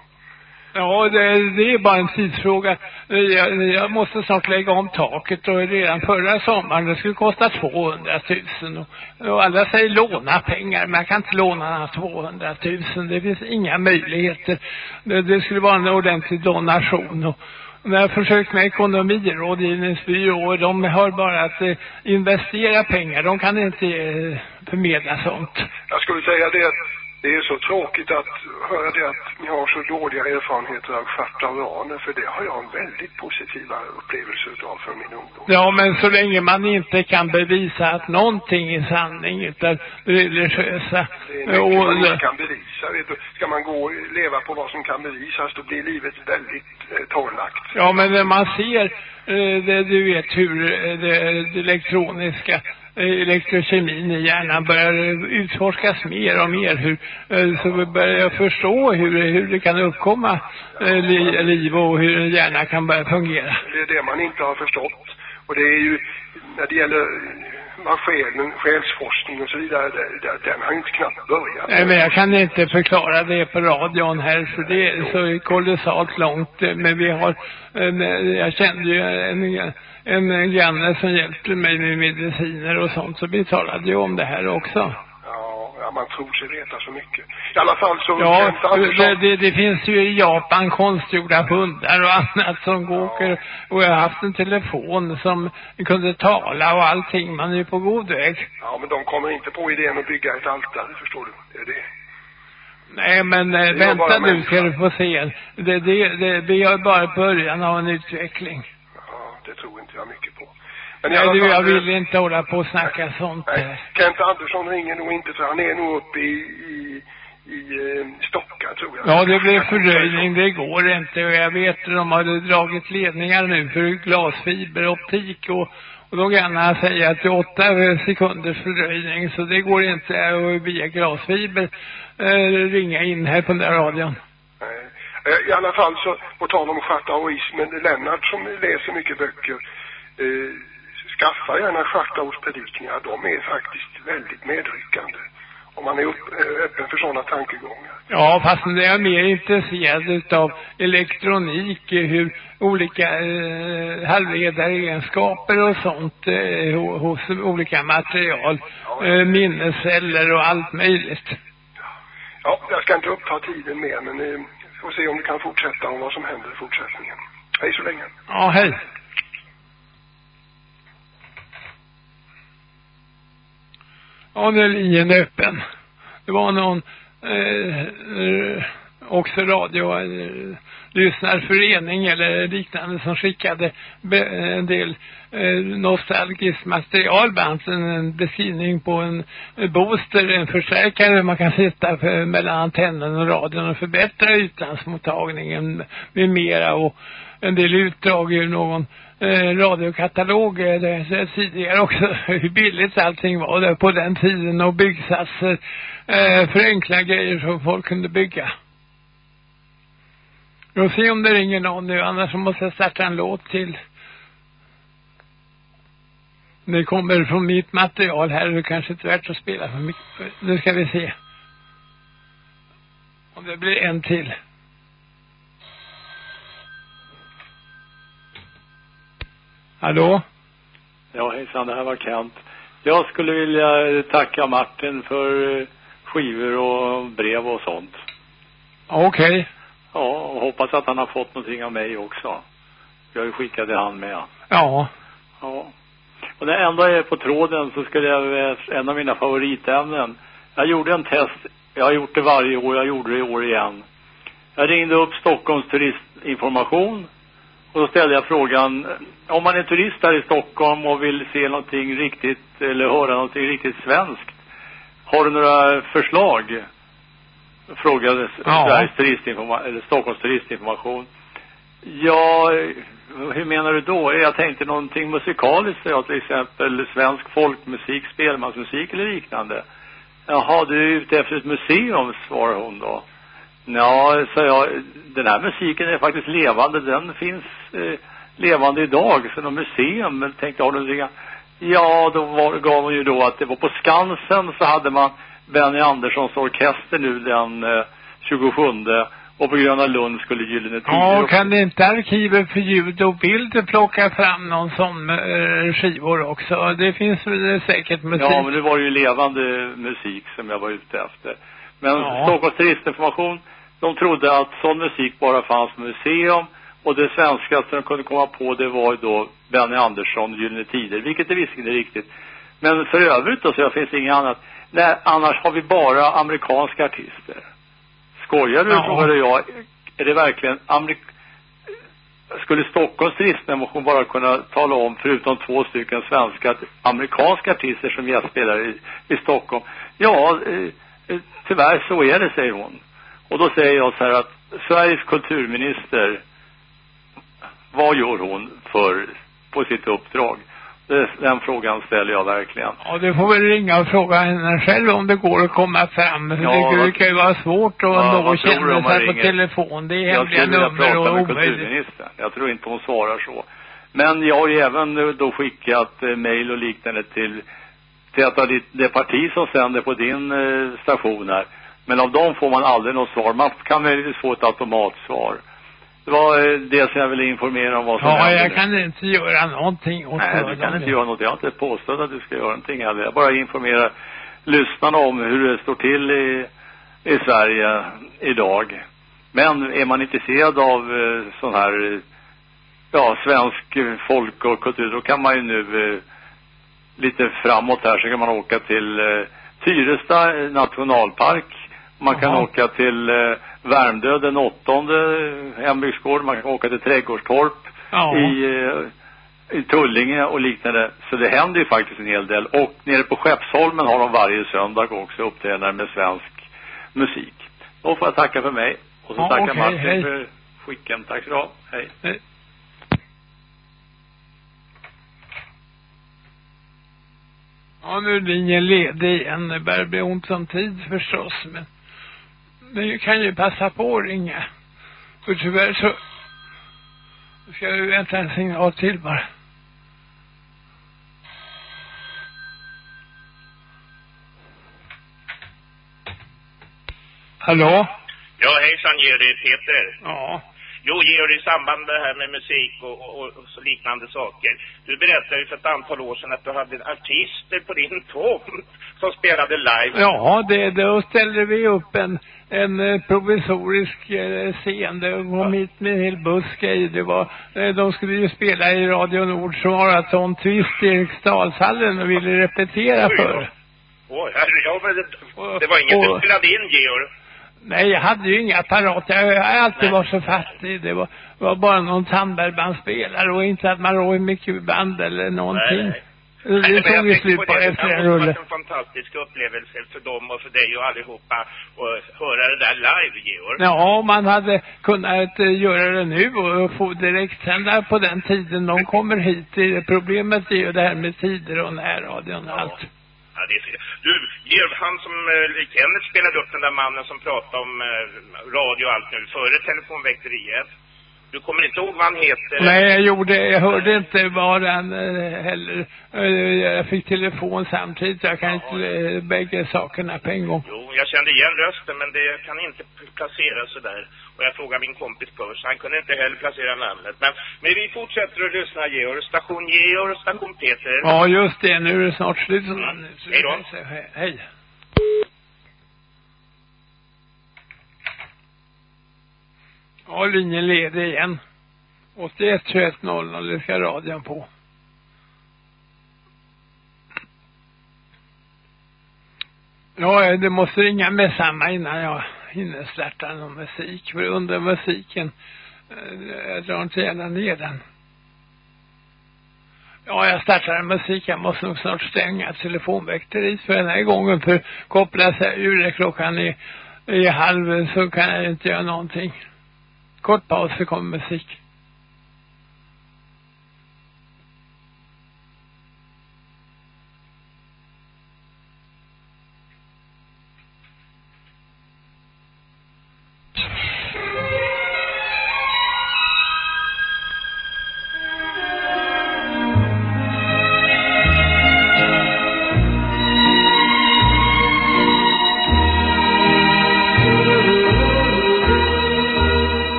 Speaker 8: Ja, det, det är bara en tidsfråga. Jag, jag måste snart lägga om taket och redan förra sommaren, det skulle kosta 200 000 och, och alla säger låna pengar, men jag kan inte låna några 200 000. Det finns inga möjligheter. Det, det skulle vara en ordentlig donation och, när jag har försökt med ekonomirådgivningsbyråer, de har bara att eh, investera pengar. De kan inte eh, förmedla sånt.
Speaker 10: Jag skulle säga det att det är så tråkigt att höra det att ni har så dåliga erfarenheter av chartaraner, för det har jag en väldigt positiva upplevelser utav för min ungdom.
Speaker 8: Ja, men så länge man inte kan bevisa att någonting är sanning utan religiösa
Speaker 10: Det är
Speaker 8: och,
Speaker 10: man inte kan bevisa, vet du. Ska man gå och leva på vad som kan bevisas, då blir livet väldigt eh, torrlagt.
Speaker 8: Ja, men när man ser, eh, det, du vet hur eh, det, det elektroniska, Eh, elektrokemin i hjärnan börjar utforskas mer och mer, hur, eh, så börjar jag förstå hur, hur det kan uppkomma eh, li, liv och hur en hjärna kan börja fungera.
Speaker 10: Det är det man inte har förstått. Och det är ju, när det gäller vad själen, själsforskning och så vidare, det, det, den har ju inte knappt börjat.
Speaker 8: Nej, men jag kan inte förklara det på radion här, för det är så kolossalt långt. Men vi har, jag kände ju en, en granne som hjälpte mig med mediciner och sånt, så vi talade ju om det här också.
Speaker 10: Ja, ja, man tror sig veta så mycket. I alla fall så,
Speaker 8: Ja, det, det, det finns ju i Japan konstgjorda hundar och annat som åker. Och jag har haft en telefon som kunde tala och allting. Man är ju på god väg.
Speaker 10: ja men de kommer inte på idén att bygga ett altare, förstår du. Det är det.
Speaker 8: Nej, men eh, vänta nu ska du få se. Det, det, det, det är bara början av en utveckling.
Speaker 10: Ja, det tror inte jag mycket på. Men
Speaker 8: Nej, du, jag vill inte hålla på och snacka sånt.
Speaker 10: Nej. Kent Andersson ringer nog inte för han är nog uppe i, i, i eh, Stocka tror jag.
Speaker 8: Ja, det blev fördröjning. Det går inte. Och jag vet att de hade dragit ledningar nu för glasfiberoptik och och de grannar säger att det är åtta sekunders fördröjning så det går inte att via glasfiber eh, ringa in här på den där radion.
Speaker 10: Eh, I alla fall så, på tal om chartaoismen, Lennart som läser mycket böcker, eh, skaffa gärna Schartaus predikningar. De är faktiskt väldigt medryckande. Om man är upp, eh, öppen för sådana tankegångar.
Speaker 8: Ja, fast jag är mer intresserad utav elektronik, hur olika eh, halvledaregenskaper och sånt eh, ho- hos olika material, eh, minnesceller och allt möjligt.
Speaker 10: Ja, jag ska inte uppta tiden mer, men eh, får se om du kan fortsätta om vad som händer i fortsättningen. Hej så länge.
Speaker 8: Ja, hej. Ja, nu är linjen öppen. Det var någon eh, eh, också radio eh, lyssnarförening eller liknande som skickade en del eh, nostalgiskt material bland en, en beskrivning på en booster, en förstärkare man kan sitta för, mellan antennen och radion och förbättra utlandsmottagningen med mera och en del utdrag ur någon eh, radiokatalog eh, det, tidigare också hur billigt allting var där på den tiden och byggsatser eh, eh, för enkla grejer som folk kunde bygga. Vi får se om det ringer någon nu, annars så måste jag starta en låt till. Det kommer från mitt material här, det kanske inte är värt att spela för mycket. Nu ska vi se. Om det blir en till. Hallå?
Speaker 11: Ja, hejsan, det här var Kent. Jag skulle vilja tacka Martin för eh, skivor och brev och sånt.
Speaker 8: Okej.
Speaker 11: Ja, och hoppas att han har fått någonting av mig också. Jag har ju skickat det han med.
Speaker 8: Ja.
Speaker 11: Ja. Och när jag ändå är på tråden så skulle jag, en av mina favoritämnen. Jag gjorde en test, jag har gjort det varje år, jag gjorde det i år igen. Jag ringde upp Stockholms turistinformation och då ställde jag frågan, om man är turist här i Stockholm och vill se någonting riktigt, eller höra någonting riktigt svenskt, Har du några förslag? Frågade
Speaker 8: Ja.
Speaker 11: Sveriges turistinformation, eller Stockholms turistinformation. Ja, hur menar du då? Jag tänkte någonting musikaliskt, ja, till exempel svensk folkmusik, spelmansmusik eller liknande. Jaha, du är ute efter ett museum, svarar hon då. Ja, så jag, den här musiken är faktiskt levande. Den finns eh, levande idag. Så något museum, men tänkte du någonting Ja, då var, gav hon ju då att det var på Skansen så hade man Benny Anderssons orkester nu den eh, 27 och på Gröna Lund skulle Gyllene Tider
Speaker 8: Ja, kan inte arkivet för ljud och bild plocka fram någon sån eh, skivor också? Det finns väl säkert musik.
Speaker 11: Ja, men det var ju levande musik som jag var ute efter. Men
Speaker 8: Ja.
Speaker 11: Stockholms turistinformation, de trodde att sån musik bara fanns på museum och det svenskaste de kunde komma på det var ju då Benny Andersson, Gyllene Tider, vilket är visserligen riktigt. Men för övrigt då så finns inget annat. Nej, annars har vi bara amerikanska artister. Skojar du,
Speaker 8: Ja.
Speaker 11: frågade jag. Är det verkligen amerik skulle Stockholms turistinformation bara kunna tala om, förutom två stycken svenska, amerikanska artister som gästspelar i, i Stockholm? Ja, eh, tyvärr så är det, säger hon. Och då säger jag så här att Sveriges kulturminister, vad gör hon för, på sitt uppdrag? Det, den frågan ställer jag verkligen.
Speaker 8: Ja, du får väl ringa och fråga henne själv om det går att komma fram. För
Speaker 11: Ja,
Speaker 8: det
Speaker 11: vad-
Speaker 8: brukar ju vara svårt att
Speaker 11: Ja,
Speaker 8: nå kändisar på telefon. Det är hemliga nummer och omöjligt.
Speaker 11: kulturministern. Jag tror inte hon svarar så. Men jag har ju även då skickat eh, mejl och liknande till, till ett av ditt, det parti som sänder på din eh, station här. Men av dem får man aldrig något svar. Man kan möjligtvis få ett automatsvar. Det var eh, det som jag ville informera om vad som
Speaker 8: Ja, jag
Speaker 11: nu.
Speaker 8: kan inte göra någonting åt
Speaker 11: Nej, du kan inte göra något. Jag har inte påstått att du ska göra någonting heller. Jag bara informerar lyssnarna om hur det står till i, i Sverige idag. Men är man intresserad av eh, sån här, ja, svensk folk och kultur, då kan man ju nu eh, lite framåt här så kan man åka till eh, Tyresta eh, nationalpark. Man kan åka till eh, Värmdö den åttonde eh, hembygdsgård. Man kan åka till Trädgårdstorp
Speaker 8: Ja.
Speaker 11: i, eh, i Tullinge och liknande. Så det händer ju faktiskt en hel del. Och nere på Skeppsholmen har de varje söndag också uppträdanden med svensk musik. Då får jag tacka för mig. Och så
Speaker 8: Ja,
Speaker 11: tackar
Speaker 8: okej,
Speaker 11: Martin
Speaker 8: hej.
Speaker 11: för skicken. Tack så du ha. Hej.
Speaker 8: Hej. Ja, nu är linjen ledig igen. Det börjar bli ont om tid förstås, men ni kan ju passa på att ringa. För tyvärr så ska vi vänta en signal till bara. Hallå?
Speaker 12: Ja, hejsan Georg, Peter.
Speaker 8: Ja.
Speaker 12: Jo, Georg, i samband med det här med musik och, och, och så liknande saker. Du berättade ju för ett antal år sedan att du hade artister på din tomt som spelade live.
Speaker 8: Ja, det, då ställde vi upp en, en eh, provisorisk eh, scen. Det kom hit med en hel grejer. Det var, eh, de skulle ju spela i Radio Nords maraton twist i Eriksdalshallen och ville repetera
Speaker 12: Oj,
Speaker 8: för.
Speaker 12: Åh, herre, ja, men det, det var inget
Speaker 8: och-
Speaker 12: du spelade in, Georg.
Speaker 8: Nej, jag hade ju inga apparat. Jag, jag har alltid varit så fattig. Det var, var bara någon Tandbergbandspelare och inte att man råd i mikrovband eller någonting.
Speaker 12: Nej,
Speaker 8: Det
Speaker 12: Nej, jag
Speaker 8: tog ju slut
Speaker 12: på det.
Speaker 8: efter
Speaker 12: Det
Speaker 8: en rulle.
Speaker 12: varit en fantastisk upplevelse för dem och för dig och allihopa att höra det där live, Georg.
Speaker 8: Ja, man hade kunnat eh, göra det nu och få direktsända på den tiden de kommer hit. Det- Problemet är ju det här med tider och närradion och allt.
Speaker 12: Ja, det är så. Du, Georg, han som eh, Kenneth spelade upp den där mannen som pratade om eh, radio och allt nu, före telefonväkteriet. Du kommer inte ihåg vad han heter?
Speaker 8: Nej, jag gjorde, jag hörde inte vad han eh, heller. Eh, Jag fick telefon samtidigt. Jag kan inte eh, bägge sakerna på en gång.
Speaker 12: Jo, jag kände igen rösten, men det kan inte placeras sådär. Och jag frågade min kompis Purs, han kunde inte heller placera namnet. Men, men vi fortsätter att lyssna, Georg. Station Georg station Peter.
Speaker 8: Ja, just det. Nu är det snart slut. så
Speaker 12: Hej då.
Speaker 8: Hej. Ja, linjen leder igen. 81 21 00, det ska radion på. Ja, det måste ringa med samma innan jag hinner starta någon musik. För under musiken, eh, jag drar inte gärna ner den. Ja, jag startar en musik. Jag måste nog snart stänga telefonväkteriet för den här gången. För kopplas jag ur det klockan i, i halv så kan jag inte göra någonting. Kort paus så kommer musik.
Speaker 13: Welcome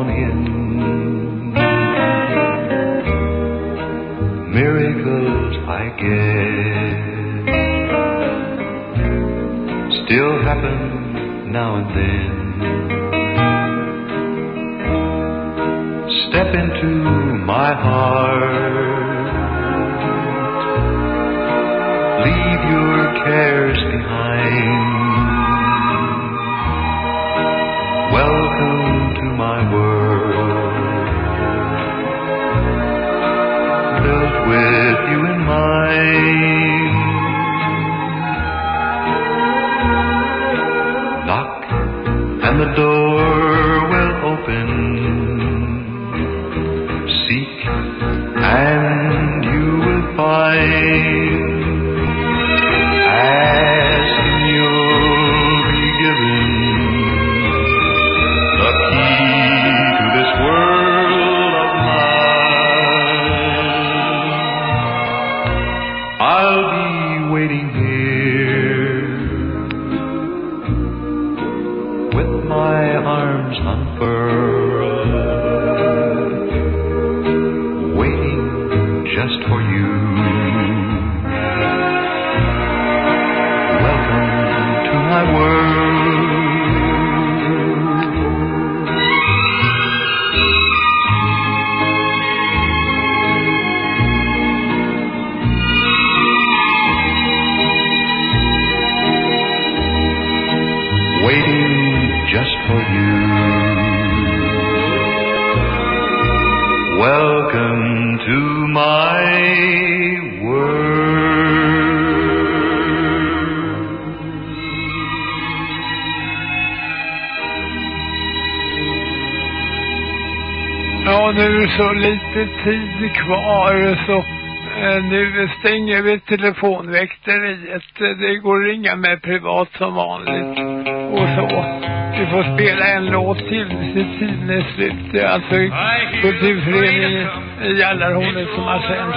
Speaker 13: on in? Miracles I guess still happen now and then. Step into my heart. Leave your cares behind. With you in mind. Knock and the door
Speaker 8: så lite tid kvar så eh, nu stänger vi telefonväkteriet. Eh, det går att ringa med privat som vanligt. Och så. Vi får spela en låt till till tiden är slut. Det är alltså kulturföreningen i Jallarhornet som har sänt.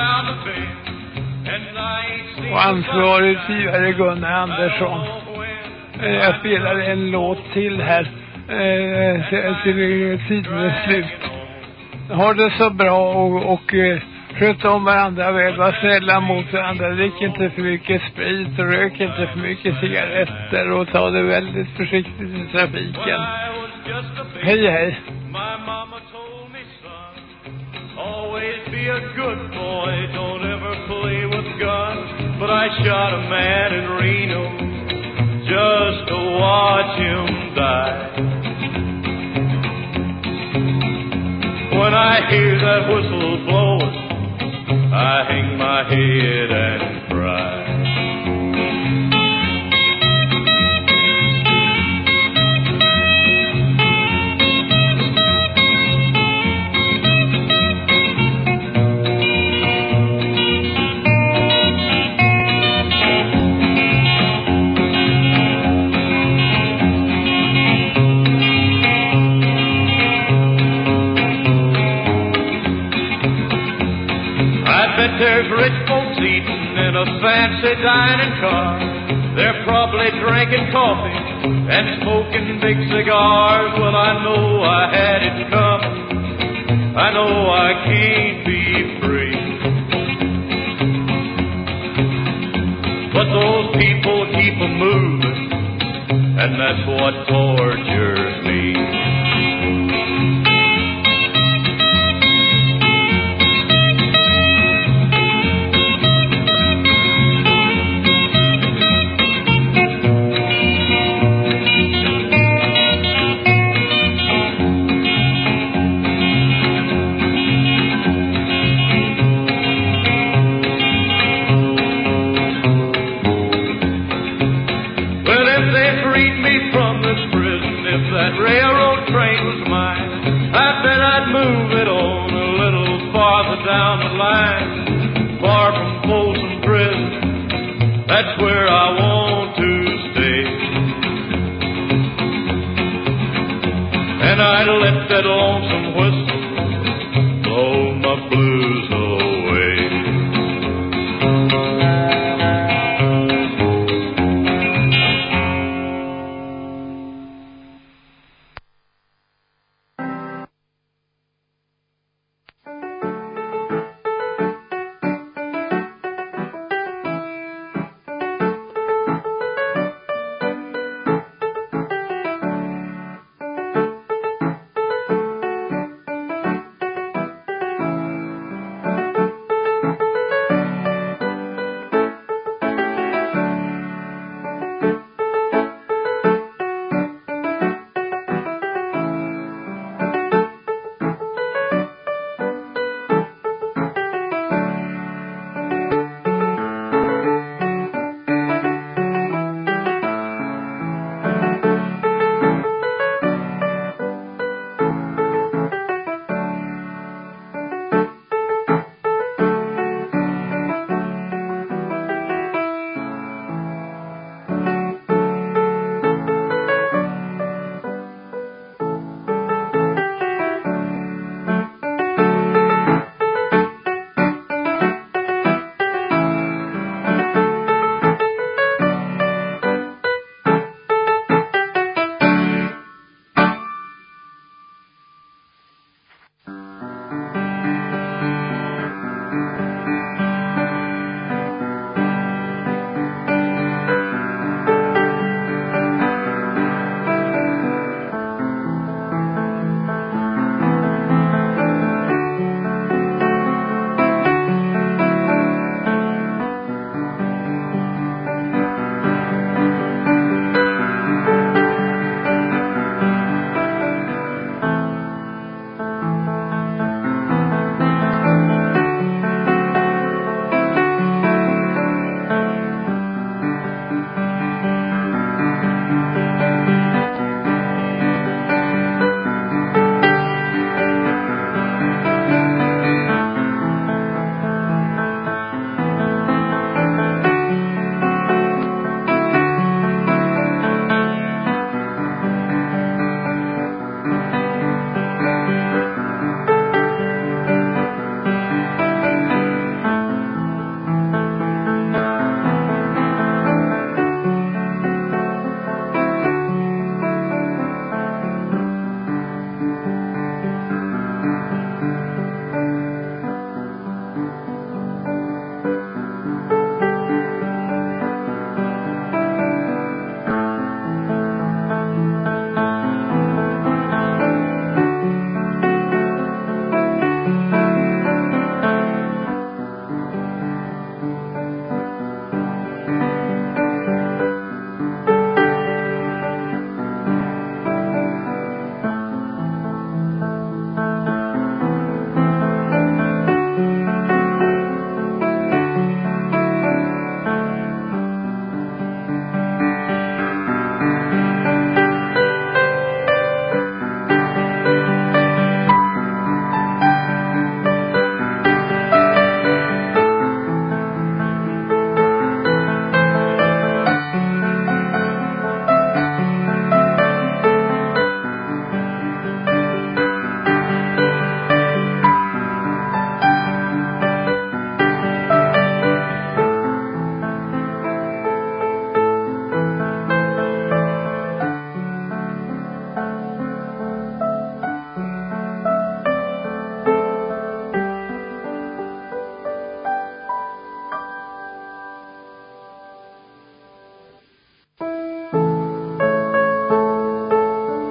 Speaker 8: Och ansvarig utgivare Gunnar Andersson. Eh, jag spelar en låt till här. Eh, till- till tiden är slut. Ha det så bra och, och eh, sköt om varandra väl. Var snälla mot varandra. Drick inte för mycket sprit och rök inte för mycket cigaretter och ta det väldigt försiktigt i trafiken. Hej hej.
Speaker 1: Always be a good boy, don't ever play with guns. But I shot a man in Reno just to watch him die. When I hear that whistle blowing,